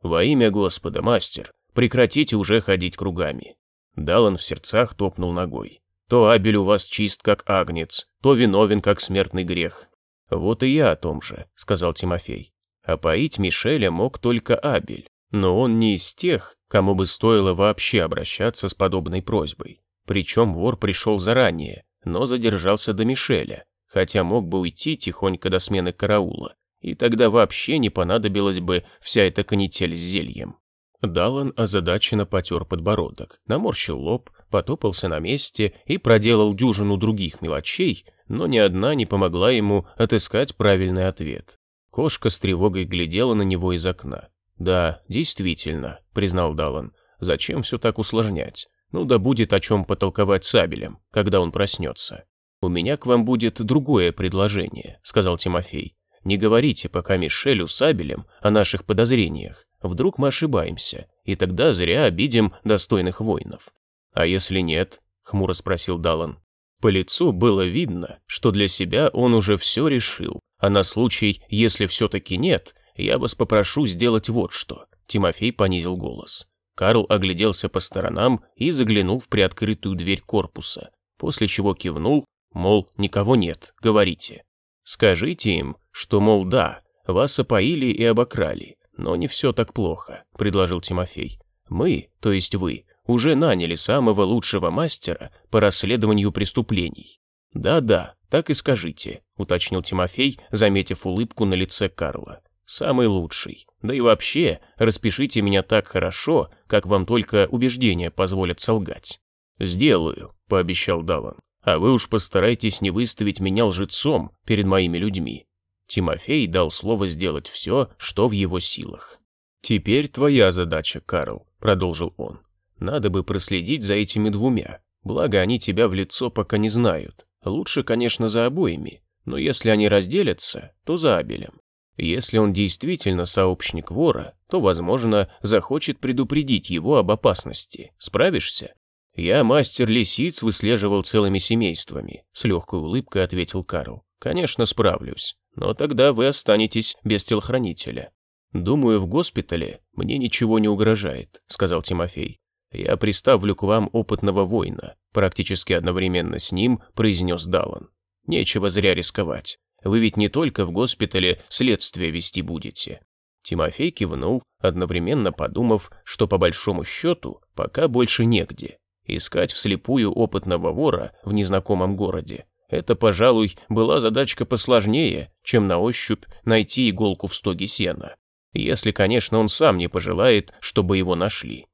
«Во имя Господа, мастер, прекратите уже ходить кругами». Далан в сердцах топнул ногой. «То Абель у вас чист, как агнец, то виновен, как смертный грех». «Вот и я о том же», — сказал Тимофей. А поить Мишеля мог только Абель, но он не из тех, кому бы стоило вообще обращаться с подобной просьбой. Причем вор пришел заранее, но задержался до Мишеля, хотя мог бы уйти тихонько до смены караула и тогда вообще не понадобилась бы вся эта канитель с зельем. Далан озадаченно потер подбородок, наморщил лоб, потопался на месте и проделал дюжину других мелочей, но ни одна не помогла ему отыскать правильный ответ. Кошка с тревогой глядела на него из окна. «Да, действительно», — признал Далан, — «зачем все так усложнять? Ну да будет о чем потолковать с Абелем, когда он проснется». «У меня к вам будет другое предложение», — сказал Тимофей. Не говорите пока Мишелю с Абелем о наших подозрениях. Вдруг мы ошибаемся, и тогда зря обидим достойных воинов. А если нет? Хмуро спросил Далан. По лицу было видно, что для себя он уже все решил, а на случай, если все-таки нет, я вас попрошу сделать вот что. Тимофей понизил голос. Карл огляделся по сторонам и заглянул в приоткрытую дверь корпуса, после чего кивнул, мол, никого нет, говорите. Скажите им, что, мол, да, вас опоили и обокрали, но не все так плохо, предложил Тимофей. Мы, то есть вы, уже наняли самого лучшего мастера по расследованию преступлений. Да-да, так и скажите, уточнил Тимофей, заметив улыбку на лице Карла. Самый лучший. Да и вообще, распишите меня так хорошо, как вам только убеждения позволят солгать. Сделаю, пообещал Далан. А вы уж постарайтесь не выставить меня лжецом перед моими людьми. Тимофей дал слово сделать все, что в его силах. «Теперь твоя задача, Карл», — продолжил он. «Надо бы проследить за этими двумя. Благо, они тебя в лицо пока не знают. Лучше, конечно, за обоими, но если они разделятся, то за Абелем. Если он действительно сообщник вора, то, возможно, захочет предупредить его об опасности. Справишься?» «Я мастер лисиц выслеживал целыми семействами», — с легкой улыбкой ответил Карл. «Конечно, справлюсь но тогда вы останетесь без телохранителя. Думаю, в госпитале мне ничего не угрожает, сказал Тимофей. Я приставлю к вам опытного воина, практически одновременно с ним произнес Далан. Нечего зря рисковать. Вы ведь не только в госпитале следствие вести будете. Тимофей кивнул, одновременно подумав, что по большому счету пока больше негде. Искать вслепую опытного вора в незнакомом городе это, пожалуй, была задачка посложнее, чем на ощупь найти иголку в стоге сена. Если, конечно, он сам не пожелает, чтобы его нашли.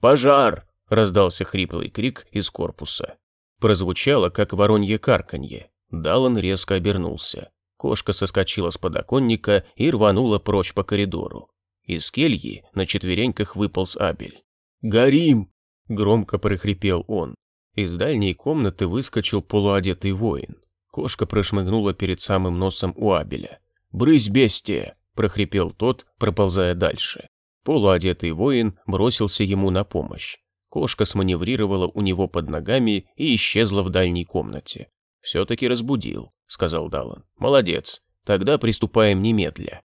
«Пожар!» — раздался хриплый крик из корпуса. Прозвучало, как воронье карканье. Далан резко обернулся. Кошка соскочила с подоконника и рванула прочь по коридору. Из кельи на четвереньках выполз Абель. «Горим!» — громко прохрипел он. Из дальней комнаты выскочил полуодетый воин. Кошка прошмыгнула перед самым носом у Абеля. «Брысь, бестия!» — прохрипел тот, проползая дальше. Полуодетый воин бросился ему на помощь. Кошка сманеврировала у него под ногами и исчезла в дальней комнате. «Все-таки разбудил», — сказал Даллан. «Молодец. Тогда приступаем немедля».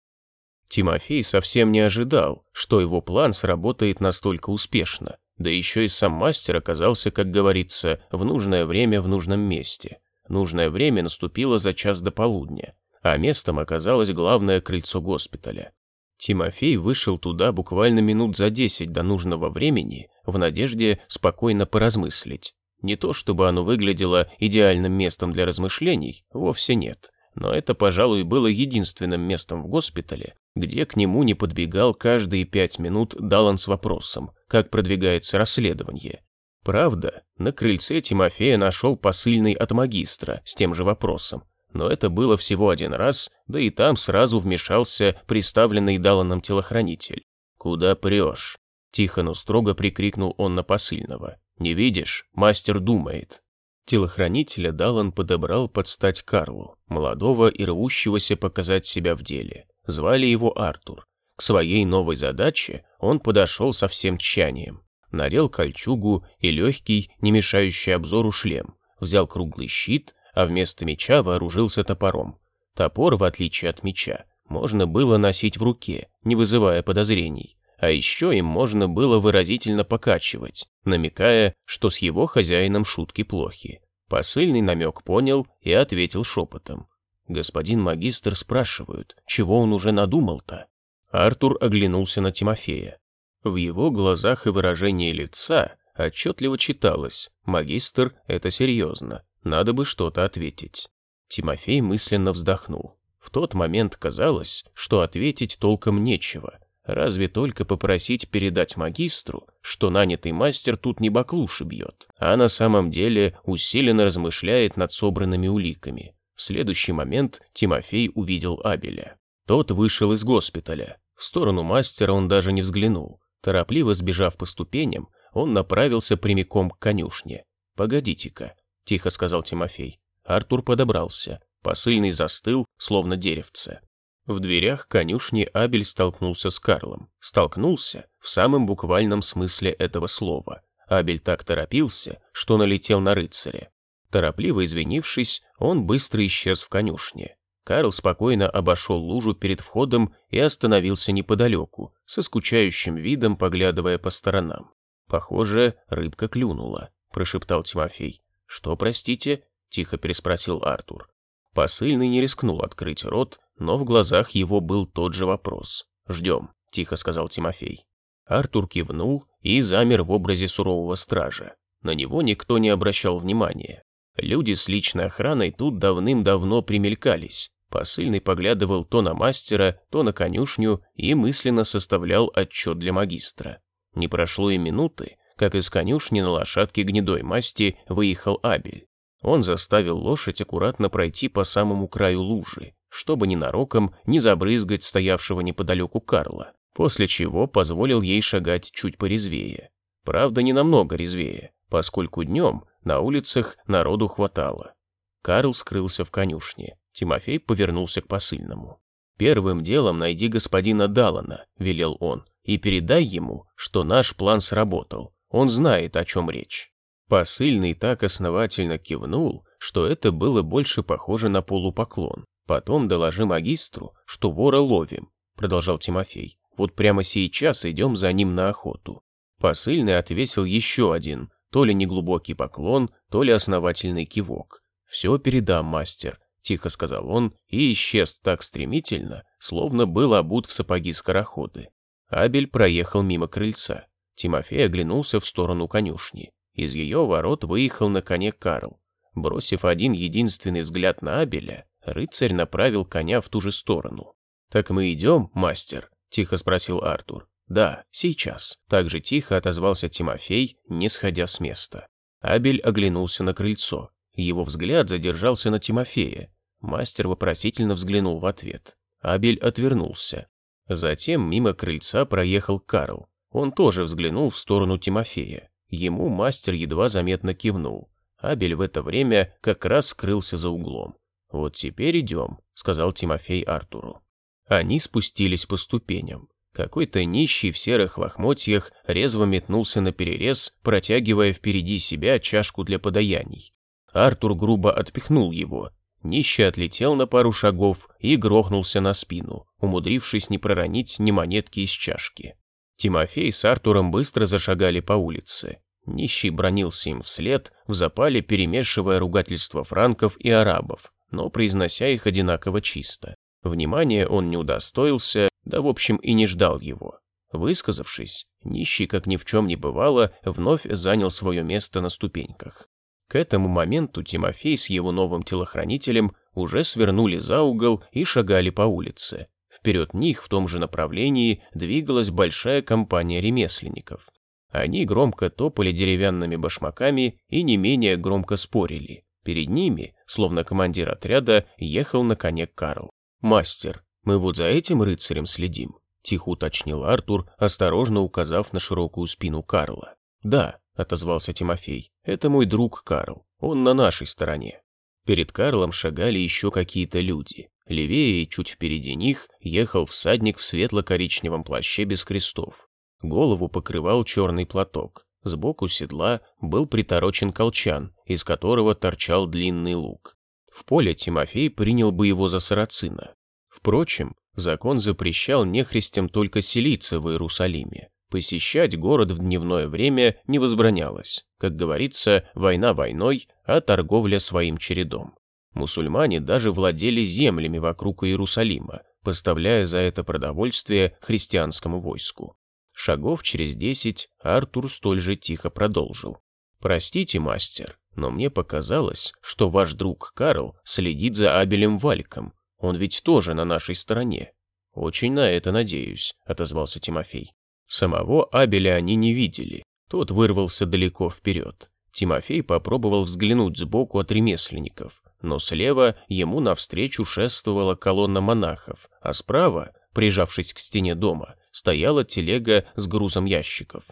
Тимофей совсем не ожидал, что его план сработает настолько успешно, да еще и сам мастер оказался, как говорится, в нужное время в нужном месте. Нужное время наступило за час до полудня, а местом оказалось главное крыльцо госпиталя. Тимофей вышел туда буквально минут за десять до нужного времени в надежде спокойно поразмыслить. Не то чтобы оно выглядело идеальным местом для размышлений, вовсе нет. Но это, пожалуй, было единственным местом в госпитале, где к нему не подбегал каждые пять минут Даллан с вопросом, как продвигается расследование. Правда, на крыльце Тимофея нашел посыльный от магистра с тем же вопросом, но это было всего один раз, да и там сразу вмешался приставленный Далланом телохранитель. «Куда прешь?» – тихо, но строго прикрикнул он на посыльного. «Не видишь? Мастер думает». Телохранителя Даллан подобрал под стать Карлу, молодого и рвущегося показать себя в деле. Звали его Артур. К своей новой задаче он подошел со всем тщанием. Надел кольчугу и легкий, не мешающий обзору шлем, взял круглый щит, а вместо меча вооружился топором. Топор, в отличие от меча, можно было носить в руке, не вызывая подозрений. А еще им можно было выразительно покачивать, намекая, что с его хозяином шутки плохи. Посыльный намек понял и ответил шепотом. Господин магистр спрашивают, чего он уже надумал-то? Артур оглянулся на Тимофея. В его глазах и выражении лица отчетливо читалось «Магистр, это серьезно, надо бы что-то ответить». Тимофей мысленно вздохнул. В тот момент казалось, что ответить толком нечего, разве только попросить передать магистру, что нанятый мастер тут не баклуши бьет, а на самом деле усиленно размышляет над собранными уликами. В следующий момент Тимофей увидел Абеля. Тот вышел из госпиталя. В сторону мастера он даже не взглянул. Торопливо сбежав по ступеням, он направился прямиком к конюшне. «Погодите-ка», — тихо сказал Тимофей. Артур подобрался. Посыльный застыл, словно деревце. В дверях конюшни Абель столкнулся с Карлом. Столкнулся в самом буквальном смысле этого слова. Абель так торопился, что налетел на рыцаря. Торопливо извинившись, он быстро исчез в конюшне. Карл спокойно обошел лужу перед входом и остановился неподалеку, со скучающим видом поглядывая по сторонам. «Похоже, рыбка клюнула», — прошептал Тимофей. «Что, простите?» — тихо переспросил Артур. Посыльный не рискнул открыть рот, но в глазах его был тот же вопрос. «Ждем», — тихо сказал Тимофей. Артур кивнул и замер в образе сурового стража. На него никто не обращал внимания. Люди с личной охраной тут давным-давно примелькались. Посыльный поглядывал то на мастера, то на конюшню и мысленно составлял отчет для магистра. Не прошло и минуты, как из конюшни на лошадке гнедой масти выехал Абель. Он заставил лошадь аккуратно пройти по самому краю лужи, чтобы ненароком не забрызгать стоявшего неподалеку Карла, после чего позволил ей шагать чуть порезвее. Правда, не намного резвее, поскольку днем на улицах народу хватало. Карл скрылся в конюшне. Тимофей повернулся к посыльному. «Первым делом найди господина Далана», — велел он, «и передай ему, что наш план сработал. Он знает, о чем речь». Посыльный так основательно кивнул, что это было больше похоже на полупоклон. «Потом доложи магистру, что вора ловим», — продолжал Тимофей. «Вот прямо сейчас идем за ним на охоту». Посыльный отвесил еще один, то ли неглубокий поклон, то ли основательный кивок. «Все передам, мастер», — тихо сказал он и исчез так стремительно, словно был обут в сапоги скороходы. Абель проехал мимо крыльца. Тимофей оглянулся в сторону конюшни. Из ее ворот выехал на коне Карл. Бросив один единственный взгляд на Абеля, рыцарь направил коня в ту же сторону. «Так мы идем, мастер?» — тихо спросил Артур. «Да, сейчас», — так же тихо отозвался Тимофей, не сходя с места. Абель оглянулся на крыльцо. Его взгляд задержался на Тимофея. Мастер вопросительно взглянул в ответ. Абель отвернулся. Затем мимо крыльца проехал Карл. Он тоже взглянул в сторону Тимофея. Ему мастер едва заметно кивнул. Абель в это время как раз скрылся за углом. «Вот теперь идем», — сказал Тимофей Артуру. Они спустились по ступеням. Какой-то нищий в серых лохмотьях резво метнулся на перерез, протягивая впереди себя чашку для подаяний. Артур грубо отпихнул его. Нищий отлетел на пару шагов и грохнулся на спину, умудрившись не проронить ни монетки из чашки. Тимофей с Артуром быстро зашагали по улице. Нищий бронился им вслед, в запале перемешивая ругательства франков и арабов, но произнося их одинаково чисто. Внимания он не удостоился, да в общем и не ждал его. Высказавшись, нищий, как ни в чем не бывало, вновь занял свое место на ступеньках. К этому моменту Тимофей с его новым телохранителем уже свернули за угол и шагали по улице. Вперед них в том же направлении двигалась большая компания ремесленников. Они громко топали деревянными башмаками и не менее громко спорили. Перед ними, словно командир отряда, ехал на коне Карл. «Мастер, мы вот за этим рыцарем следим», — тихо уточнил Артур, осторожно указав на широкую спину Карла. «Да», — отозвался Тимофей, — «это мой друг Карл, он на нашей стороне». Перед Карлом шагали еще какие-то люди. Левее и чуть впереди них ехал всадник в светло-коричневом плаще без крестов. Голову покрывал черный платок. Сбоку седла был приторочен колчан, из которого торчал длинный лук. В поле Тимофей принял бы его за сарацина. Впрочем, закон запрещал нехристям только селиться в Иерусалиме. Посещать город в дневное время не возбранялось. Как говорится, война войной, а торговля своим чередом. Мусульмане даже владели землями вокруг Иерусалима, поставляя за это продовольствие христианскому войску. Шагов через десять Артур столь же тихо продолжил. «Простите, мастер, но мне показалось, что ваш друг Карл следит за Абелем Вальком. Он ведь тоже на нашей стороне. Очень на это надеюсь, отозвался Тимофей. Самого Абеля они не видели. Тот вырвался далеко вперед. Тимофей попробовал взглянуть сбоку от ремесленников, но слева ему навстречу шествовала колонна монахов, а справа, прижавшись к стене дома, стояла телега с грузом ящиков.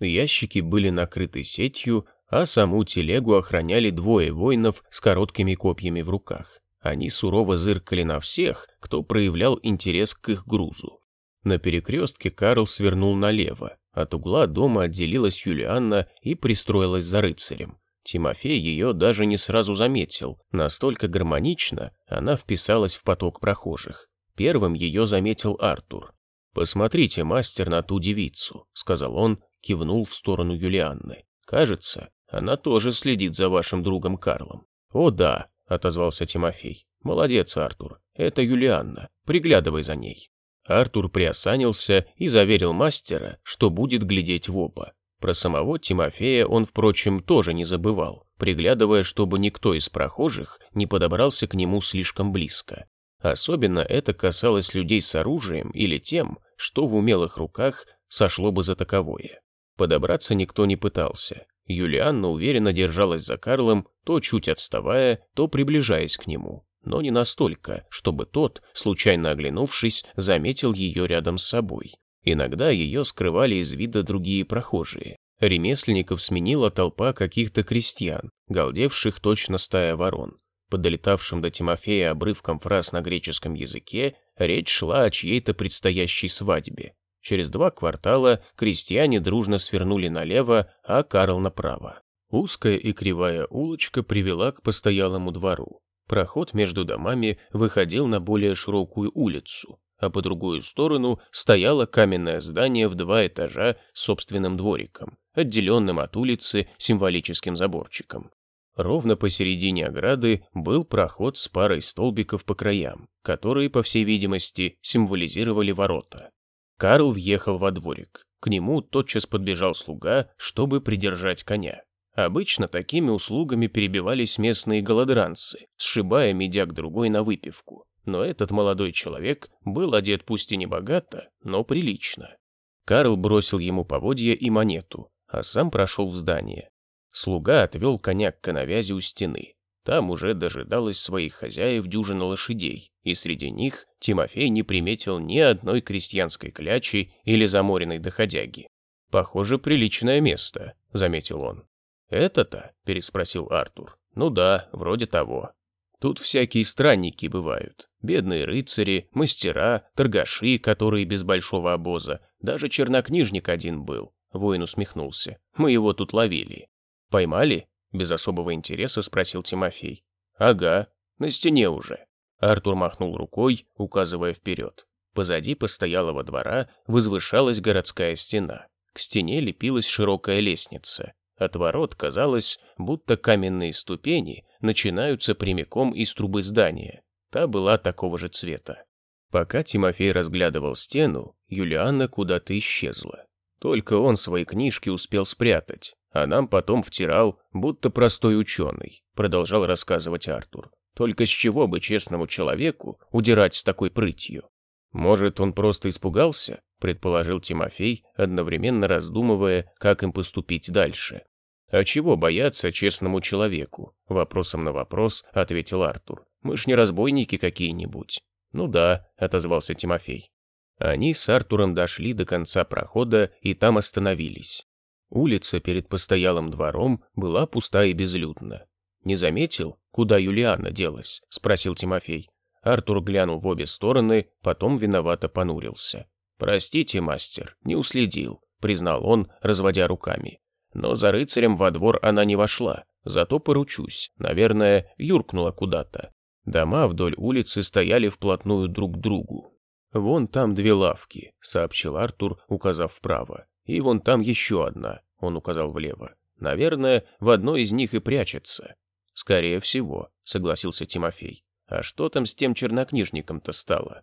Ящики были накрыты сетью, а саму телегу охраняли двое воинов с короткими копьями в руках. Они сурово зыркали на всех, кто проявлял интерес к их грузу. На перекрестке Карл свернул налево. От угла дома отделилась Юлианна и пристроилась за рыцарем. Тимофей ее даже не сразу заметил. Настолько гармонично она вписалась в поток прохожих. Первым ее заметил Артур. «Посмотрите, мастер, на ту девицу», — сказал он, кивнул в сторону Юлианны. «Кажется, она тоже следит за вашим другом Карлом». «О да», — отозвался Тимофей. «Молодец, Артур. Это Юлианна. Приглядывай за ней». Артур приосанился и заверил мастера, что будет глядеть в оба. Про самого Тимофея он, впрочем, тоже не забывал, приглядывая, чтобы никто из прохожих не подобрался к нему слишком близко. Особенно это касалось людей с оружием или тем, что в умелых руках сошло бы за таковое. Подобраться никто не пытался. Юлианна уверенно держалась за Карлом, то чуть отставая, то приближаясь к нему, но не настолько, чтобы тот, случайно оглянувшись, заметил ее рядом с собой. Иногда ее скрывали из вида другие прохожие. Ремесленников сменила толпа каких-то крестьян, галдевших точно стая ворон. По долетавшим до Тимофея обрывкам фраз на греческом языке речь шла о чьей-то предстоящей свадьбе. Через два квартала крестьяне дружно свернули налево, а Карл направо. Узкая и кривая улочка привела к постоялому двору. Проход между домами выходил на более широкую улицу, а по другую сторону стояло каменное здание в два этажа с собственным двориком, отделенным от улицы символическим заборчиком. Ровно посередине ограды был проход с парой столбиков по краям, которые, по всей видимости, символизировали ворота. Карл въехал во дворик. К нему тотчас подбежал слуга, чтобы придержать коня. Обычно такими услугами перебивались местные голодранцы, сшибая медяк другой на выпивку. Но этот молодой человек был одет пусть и не богато, но прилично. Карл бросил ему поводья и монету, а сам прошел в здание. Слуга отвел коня к коновязи у стены. Там уже дожидалось своих хозяев дюжина лошадей, и среди них Тимофей не приметил ни одной крестьянской клячи или заморенной доходяги. «Похоже, приличное место», — заметил он. «Это-то?» — переспросил Артур. «Ну да, вроде того». Тут всякие странники бывают. Бедные рыцари, мастера, торгаши, которые без большого обоза. Даже чернокнижник один был. Воин усмехнулся. Мы его тут ловили. Поймали? Без особого интереса спросил Тимофей. Ага, на стене уже. Артур махнул рукой, указывая вперед. Позади постоялого двора возвышалась городская стена. К стене лепилась широкая лестница. От ворот казалось, будто каменные ступени начинаются прямиком из трубы здания. Та была такого же цвета. Пока Тимофей разглядывал стену, Юлианна куда-то исчезла. Только он свои книжки успел спрятать, а нам потом втирал, будто простой ученый, продолжал рассказывать Артур. Только с чего бы честному человеку удирать с такой прытью? Может, он просто испугался? Предположил Тимофей, одновременно раздумывая, как им поступить дальше. «А чего бояться честному человеку?» Вопросом на вопрос ответил Артур. «Мы ж не разбойники какие-нибудь». «Ну да», — отозвался Тимофей. Они с Артуром дошли до конца прохода и там остановились. Улица перед постоялым двором была пуста и безлюдна. «Не заметил, куда Юлиана делась?» — спросил Тимофей. Артур глянул в обе стороны, потом виновато понурился. «Простите, мастер, не уследил», — признал он, разводя руками. «Но за рыцарем во двор она не вошла, зато поручусь, наверное, юркнула куда-то. Дома вдоль улицы стояли вплотную друг к другу. «Вон там две лавки», — сообщил Артур, указав вправо. «И вон там еще одна», — он указал влево. «Наверное, в одной из них и прячется». «Скорее всего», — согласился Тимофей. «А что там с тем чернокнижником-то стало?»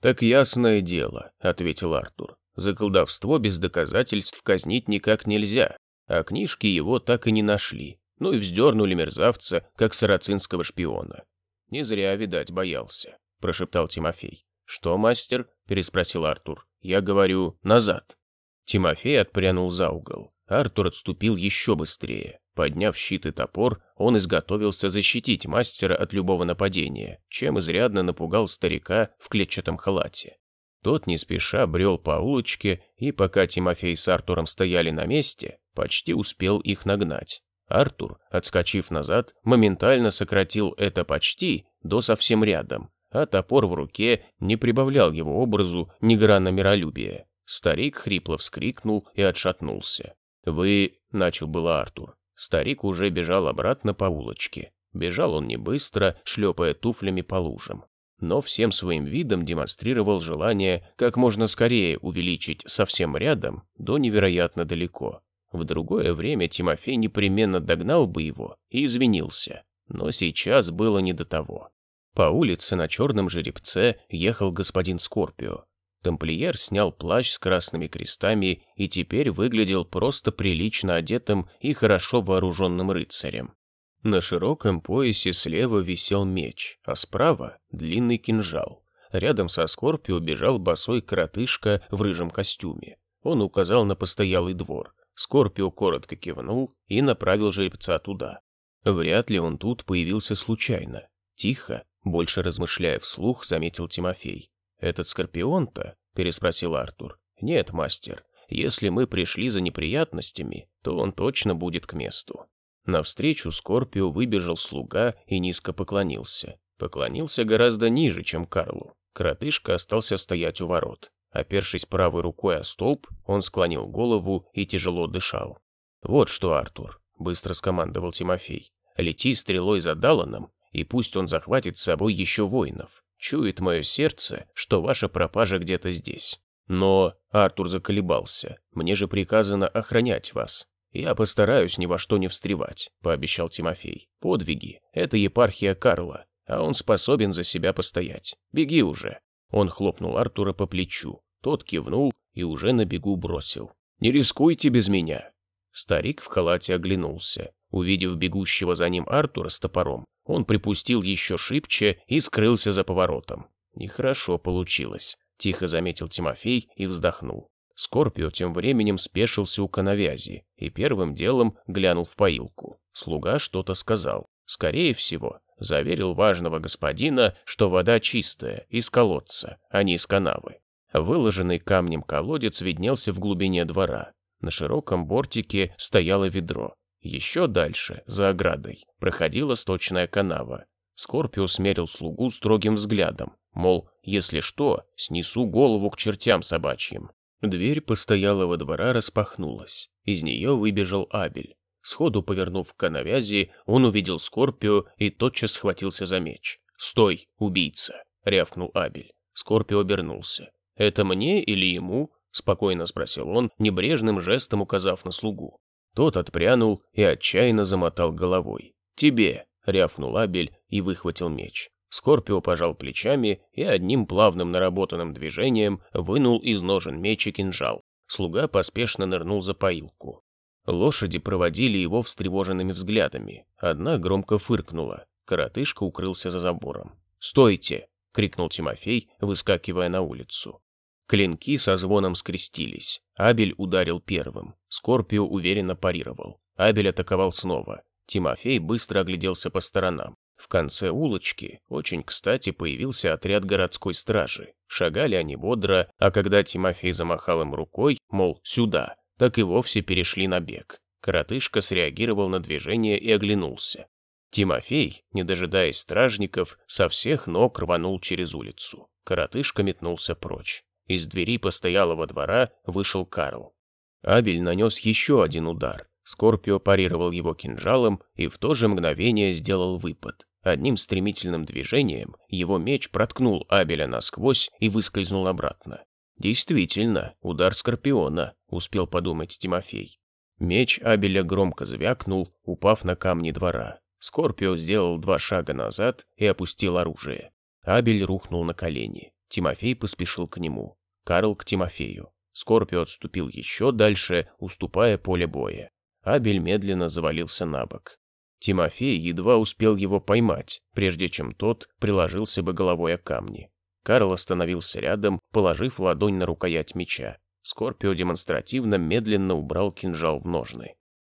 «Так ясное дело», — ответил Артур. «За колдовство без доказательств казнить никак нельзя, а книжки его так и не нашли, ну и вздернули мерзавца, как сарацинского шпиона». «Не зря, видать, боялся», — прошептал Тимофей. «Что, мастер?» — переспросил Артур. «Я говорю, назад». Тимофей отпрянул за угол. Артур отступил еще быстрее. Подняв щит и топор, он изготовился защитить мастера от любого нападения, чем изрядно напугал старика в клетчатом халате. Тот не спеша брел по улочке, и пока Тимофей с Артуром стояли на месте, почти успел их нагнать. Артур, отскочив назад, моментально сократил это почти до совсем рядом, а топор в руке не прибавлял его образу ни грана миролюбия. Старик хрипло вскрикнул и отшатнулся. «Вы...» — начал было Артур. Старик уже бежал обратно по улочке. Бежал он не быстро, шлепая туфлями по лужам. Но всем своим видом демонстрировал желание как можно скорее увеличить совсем рядом до невероятно далеко. В другое время Тимофей непременно догнал бы его и извинился. Но сейчас было не до того. По улице на черном жеребце ехал господин Скорпио. Тамплиер снял плащ с красными крестами и теперь выглядел просто прилично одетым и хорошо вооруженным рыцарем. На широком поясе слева висел меч, а справа — длинный кинжал. Рядом со Скорпио бежал босой коротышка в рыжем костюме. Он указал на постоялый двор. Скорпио коротко кивнул и направил жеребца туда. Вряд ли он тут появился случайно. Тихо, больше размышляя вслух, заметил Тимофей. «Этот Скорпион-то?» — переспросил Артур. «Нет, мастер, если мы пришли за неприятностями, то он точно будет к месту». Навстречу Скорпио выбежал слуга и низко поклонился. Поклонился гораздо ниже, чем Карлу. Коротышка остался стоять у ворот. Опершись правой рукой о столб, он склонил голову и тяжело дышал. «Вот что, Артур», — быстро скомандовал Тимофей. «Лети стрелой за Даланом, и пусть он захватит с собой еще воинов. Чует мое сердце, что ваша пропажа где-то здесь. Но Артур заколебался. Мне же приказано охранять вас. Я постараюсь ни во что не встревать, пообещал Тимофей. Подвиги — это епархия Карла, а он способен за себя постоять. Беги уже. Он хлопнул Артура по плечу. Тот кивнул и уже на бегу бросил. «Не рискуйте без меня!» Старик в халате оглянулся. Увидев бегущего за ним Артура с топором, он припустил еще шибче и скрылся за поворотом. Нехорошо получилось, тихо заметил Тимофей и вздохнул. Скорпио тем временем спешился у коновязи и первым делом глянул в поилку. Слуга что-то сказал. Скорее всего, заверил важного господина, что вода чистая, из колодца, а не из канавы. Выложенный камнем колодец виднелся в глубине двора. На широком бортике стояло ведро. Еще дальше, за оградой, проходила сточная канава. Скорпио смерил слугу строгим взглядом, мол, если что, снесу голову к чертям собачьим. Дверь постоялого двора распахнулась. Из нее выбежал Абель. Сходу повернув к навязи, он увидел Скорпио и тотчас схватился за меч. «Стой, убийца!» — рявкнул Абель. Скорпио обернулся. «Это мне или ему?» — спокойно спросил он, небрежным жестом указав на слугу. Тот отпрянул и отчаянно замотал головой. «Тебе!» — рявкнул Абель и выхватил меч. Скорпио пожал плечами и одним плавным наработанным движением вынул из ножен меч и кинжал. Слуга поспешно нырнул за поилку. Лошади проводили его встревоженными взглядами. Одна громко фыркнула. Коротышка укрылся за забором. «Стойте!» — крикнул Тимофей, выскакивая на улицу. Клинки со звоном скрестились. Абель ударил первым. Скорпио уверенно парировал. Абель атаковал снова. Тимофей быстро огляделся по сторонам. В конце улочки очень кстати появился отряд городской стражи. Шагали они бодро, а когда Тимофей замахал им рукой, мол, сюда, так и вовсе перешли на бег. Коротышка среагировал на движение и оглянулся. Тимофей, не дожидаясь стражников, со всех ног рванул через улицу. Коротышка метнулся прочь. Из двери постоялого двора вышел Карл. Абель нанес еще один удар. Скорпио парировал его кинжалом и в то же мгновение сделал выпад. Одним стремительным движением его меч проткнул Абеля насквозь и выскользнул обратно. Действительно, удар Скорпиона, успел подумать Тимофей. Меч Абеля громко звякнул, упав на камни двора. Скорпио сделал два шага назад и опустил оружие. Абель рухнул на колени. Тимофей поспешил к нему. Карл к Тимофею. Скорпио отступил еще дальше, уступая поле боя. Абель медленно завалился на бок. Тимофей едва успел его поймать, прежде чем тот приложился бы головой о камни. Карл остановился рядом, положив ладонь на рукоять меча. Скорпио демонстративно медленно убрал кинжал в ножны.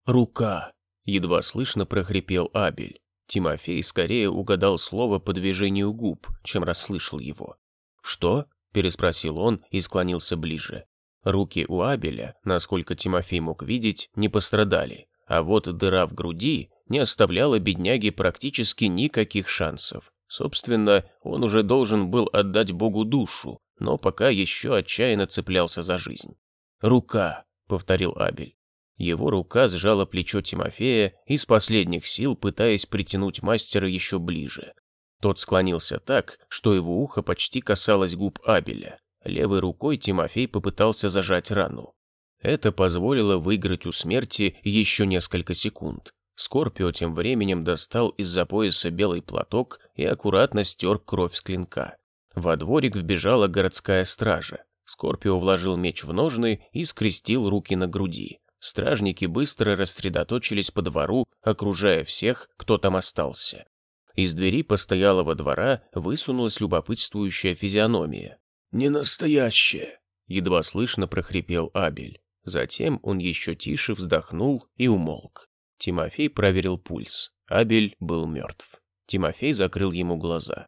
«Рука!» — едва слышно прохрипел Абель. Тимофей скорее угадал слово по движению губ, чем расслышал его. «Что?» — переспросил он и склонился ближе. Руки у Абеля, насколько Тимофей мог видеть, не пострадали, а вот дыра в груди не оставляла бедняге практически никаких шансов. Собственно, он уже должен был отдать Богу душу, но пока еще отчаянно цеплялся за жизнь. «Рука», — повторил Абель. Его рука сжала плечо Тимофея, из последних сил пытаясь притянуть мастера еще ближе. Тот склонился так, что его ухо почти касалось губ Абеля. Левой рукой Тимофей попытался зажать рану. Это позволило выиграть у смерти еще несколько секунд. Скорпио тем временем достал из-за пояса белый платок и аккуратно стер кровь с клинка. Во дворик вбежала городская стража. Скорпио вложил меч в ножны и скрестил руки на груди. Стражники быстро рассредоточились по двору, окружая всех, кто там остался. Из двери постоялого двора высунулась любопытствующая физиономия. «Не настоящая!» — едва слышно прохрипел Абель. Затем он еще тише вздохнул и умолк. Тимофей проверил пульс. Абель был мертв. Тимофей закрыл ему глаза.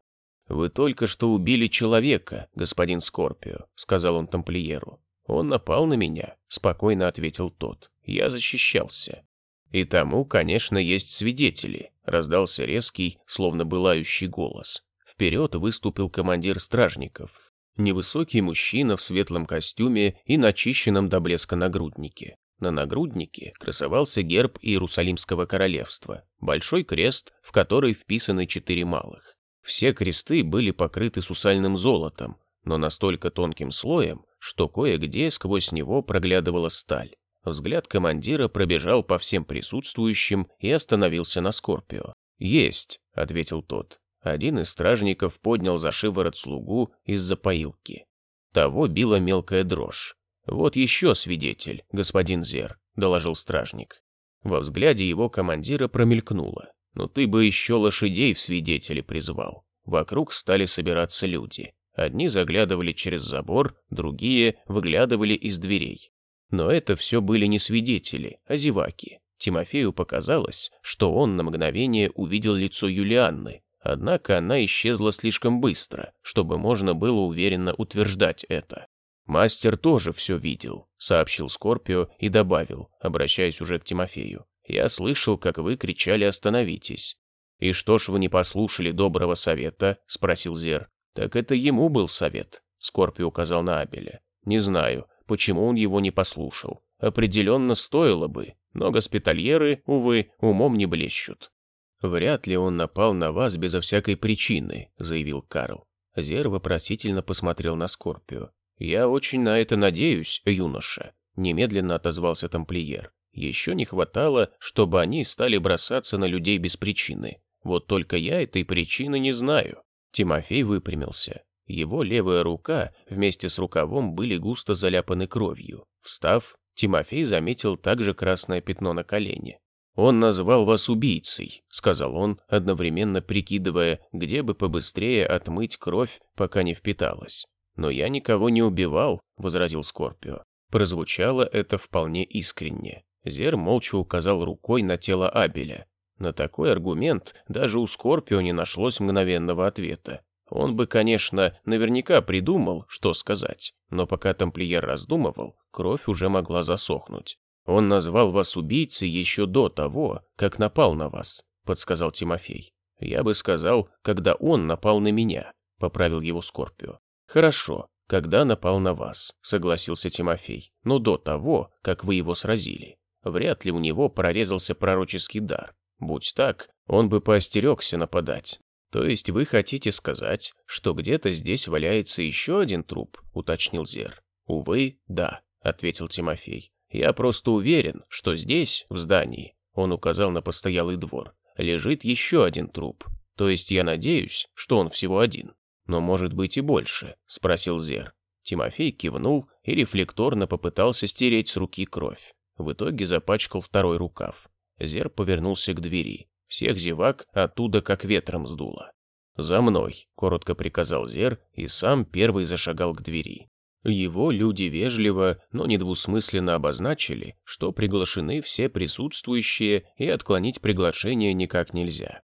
«Вы только что убили человека, господин Скорпио», — сказал он тамплиеру. «Он напал на меня», — спокойно ответил тот. «Я защищался». «И тому, конечно, есть свидетели», — раздался резкий, словно былающий голос. Вперед выступил командир стражников. Невысокий мужчина в светлом костюме и начищенном до блеска нагруднике. На нагруднике красовался герб Иерусалимского королевства, большой крест, в который вписаны четыре малых. Все кресты были покрыты сусальным золотом, но настолько тонким слоем, что кое-где сквозь него проглядывала сталь. Взгляд командира пробежал по всем присутствующим и остановился на Скорпио. «Есть», — ответил тот. Один из стражников поднял за шиворот слугу из-за поилки. Того била мелкая дрожь. «Вот еще свидетель, господин Зер», — доложил стражник. Во взгляде его командира промелькнуло. «Но ты бы еще лошадей в свидетели призвал». Вокруг стали собираться люди. Одни заглядывали через забор, другие выглядывали из дверей. Но это все были не свидетели, а зеваки. Тимофею показалось, что он на мгновение увидел лицо Юлианны, однако она исчезла слишком быстро, чтобы можно было уверенно утверждать это. «Мастер тоже все видел», — сообщил Скорпио и добавил, обращаясь уже к Тимофею. «Я слышал, как вы кричали «остановитесь». «И что ж вы не послушали доброго совета?» — спросил Зер. «Так это ему был совет», — Скорпио указал на Абеля. «Не знаю, почему он его не послушал. Определенно стоило бы, но госпитальеры, увы, умом не блещут». «Вряд ли он напал на вас безо всякой причины», — заявил Карл. Зер вопросительно посмотрел на Скорпио. «Я очень на это надеюсь, юноша», — немедленно отозвался тамплиер. «Еще не хватало, чтобы они стали бросаться на людей без причины. Вот только я этой причины не знаю». Тимофей выпрямился. Его левая рука вместе с рукавом были густо заляпаны кровью. Встав, Тимофей заметил также красное пятно на колене. «Он назвал вас убийцей», — сказал он, одновременно прикидывая, где бы побыстрее отмыть кровь, пока не впиталась. «Но я никого не убивал», — возразил Скорпио. Прозвучало это вполне искренне. Зер молча указал рукой на тело Абеля. На такой аргумент даже у Скорпио не нашлось мгновенного ответа. Он бы, конечно, наверняка придумал, что сказать, но пока тамплиер раздумывал, кровь уже могла засохнуть. «Он назвал вас убийцей еще до того, как напал на вас», — подсказал Тимофей. «Я бы сказал, когда он напал на меня», — поправил его Скорпио. «Хорошо, когда напал на вас», — согласился Тимофей, «но до того, как вы его сразили. Вряд ли у него прорезался пророческий дар. Будь так, он бы поостерегся нападать. То есть вы хотите сказать, что где-то здесь валяется еще один труп?» — уточнил Зер. «Увы, да», — ответил Тимофей. Я просто уверен, что здесь, в здании, он указал на постоялый двор, лежит еще один труп. То есть я надеюсь, что он всего один. Но может быть и больше, спросил Зер. Тимофей кивнул и рефлекторно попытался стереть с руки кровь. В итоге запачкал второй рукав. Зер повернулся к двери. Всех зевак оттуда как ветром сдуло. «За мной», — коротко приказал Зер и сам первый зашагал к двери. Его люди вежливо, но недвусмысленно обозначили, что приглашены все присутствующие и отклонить приглашение никак нельзя.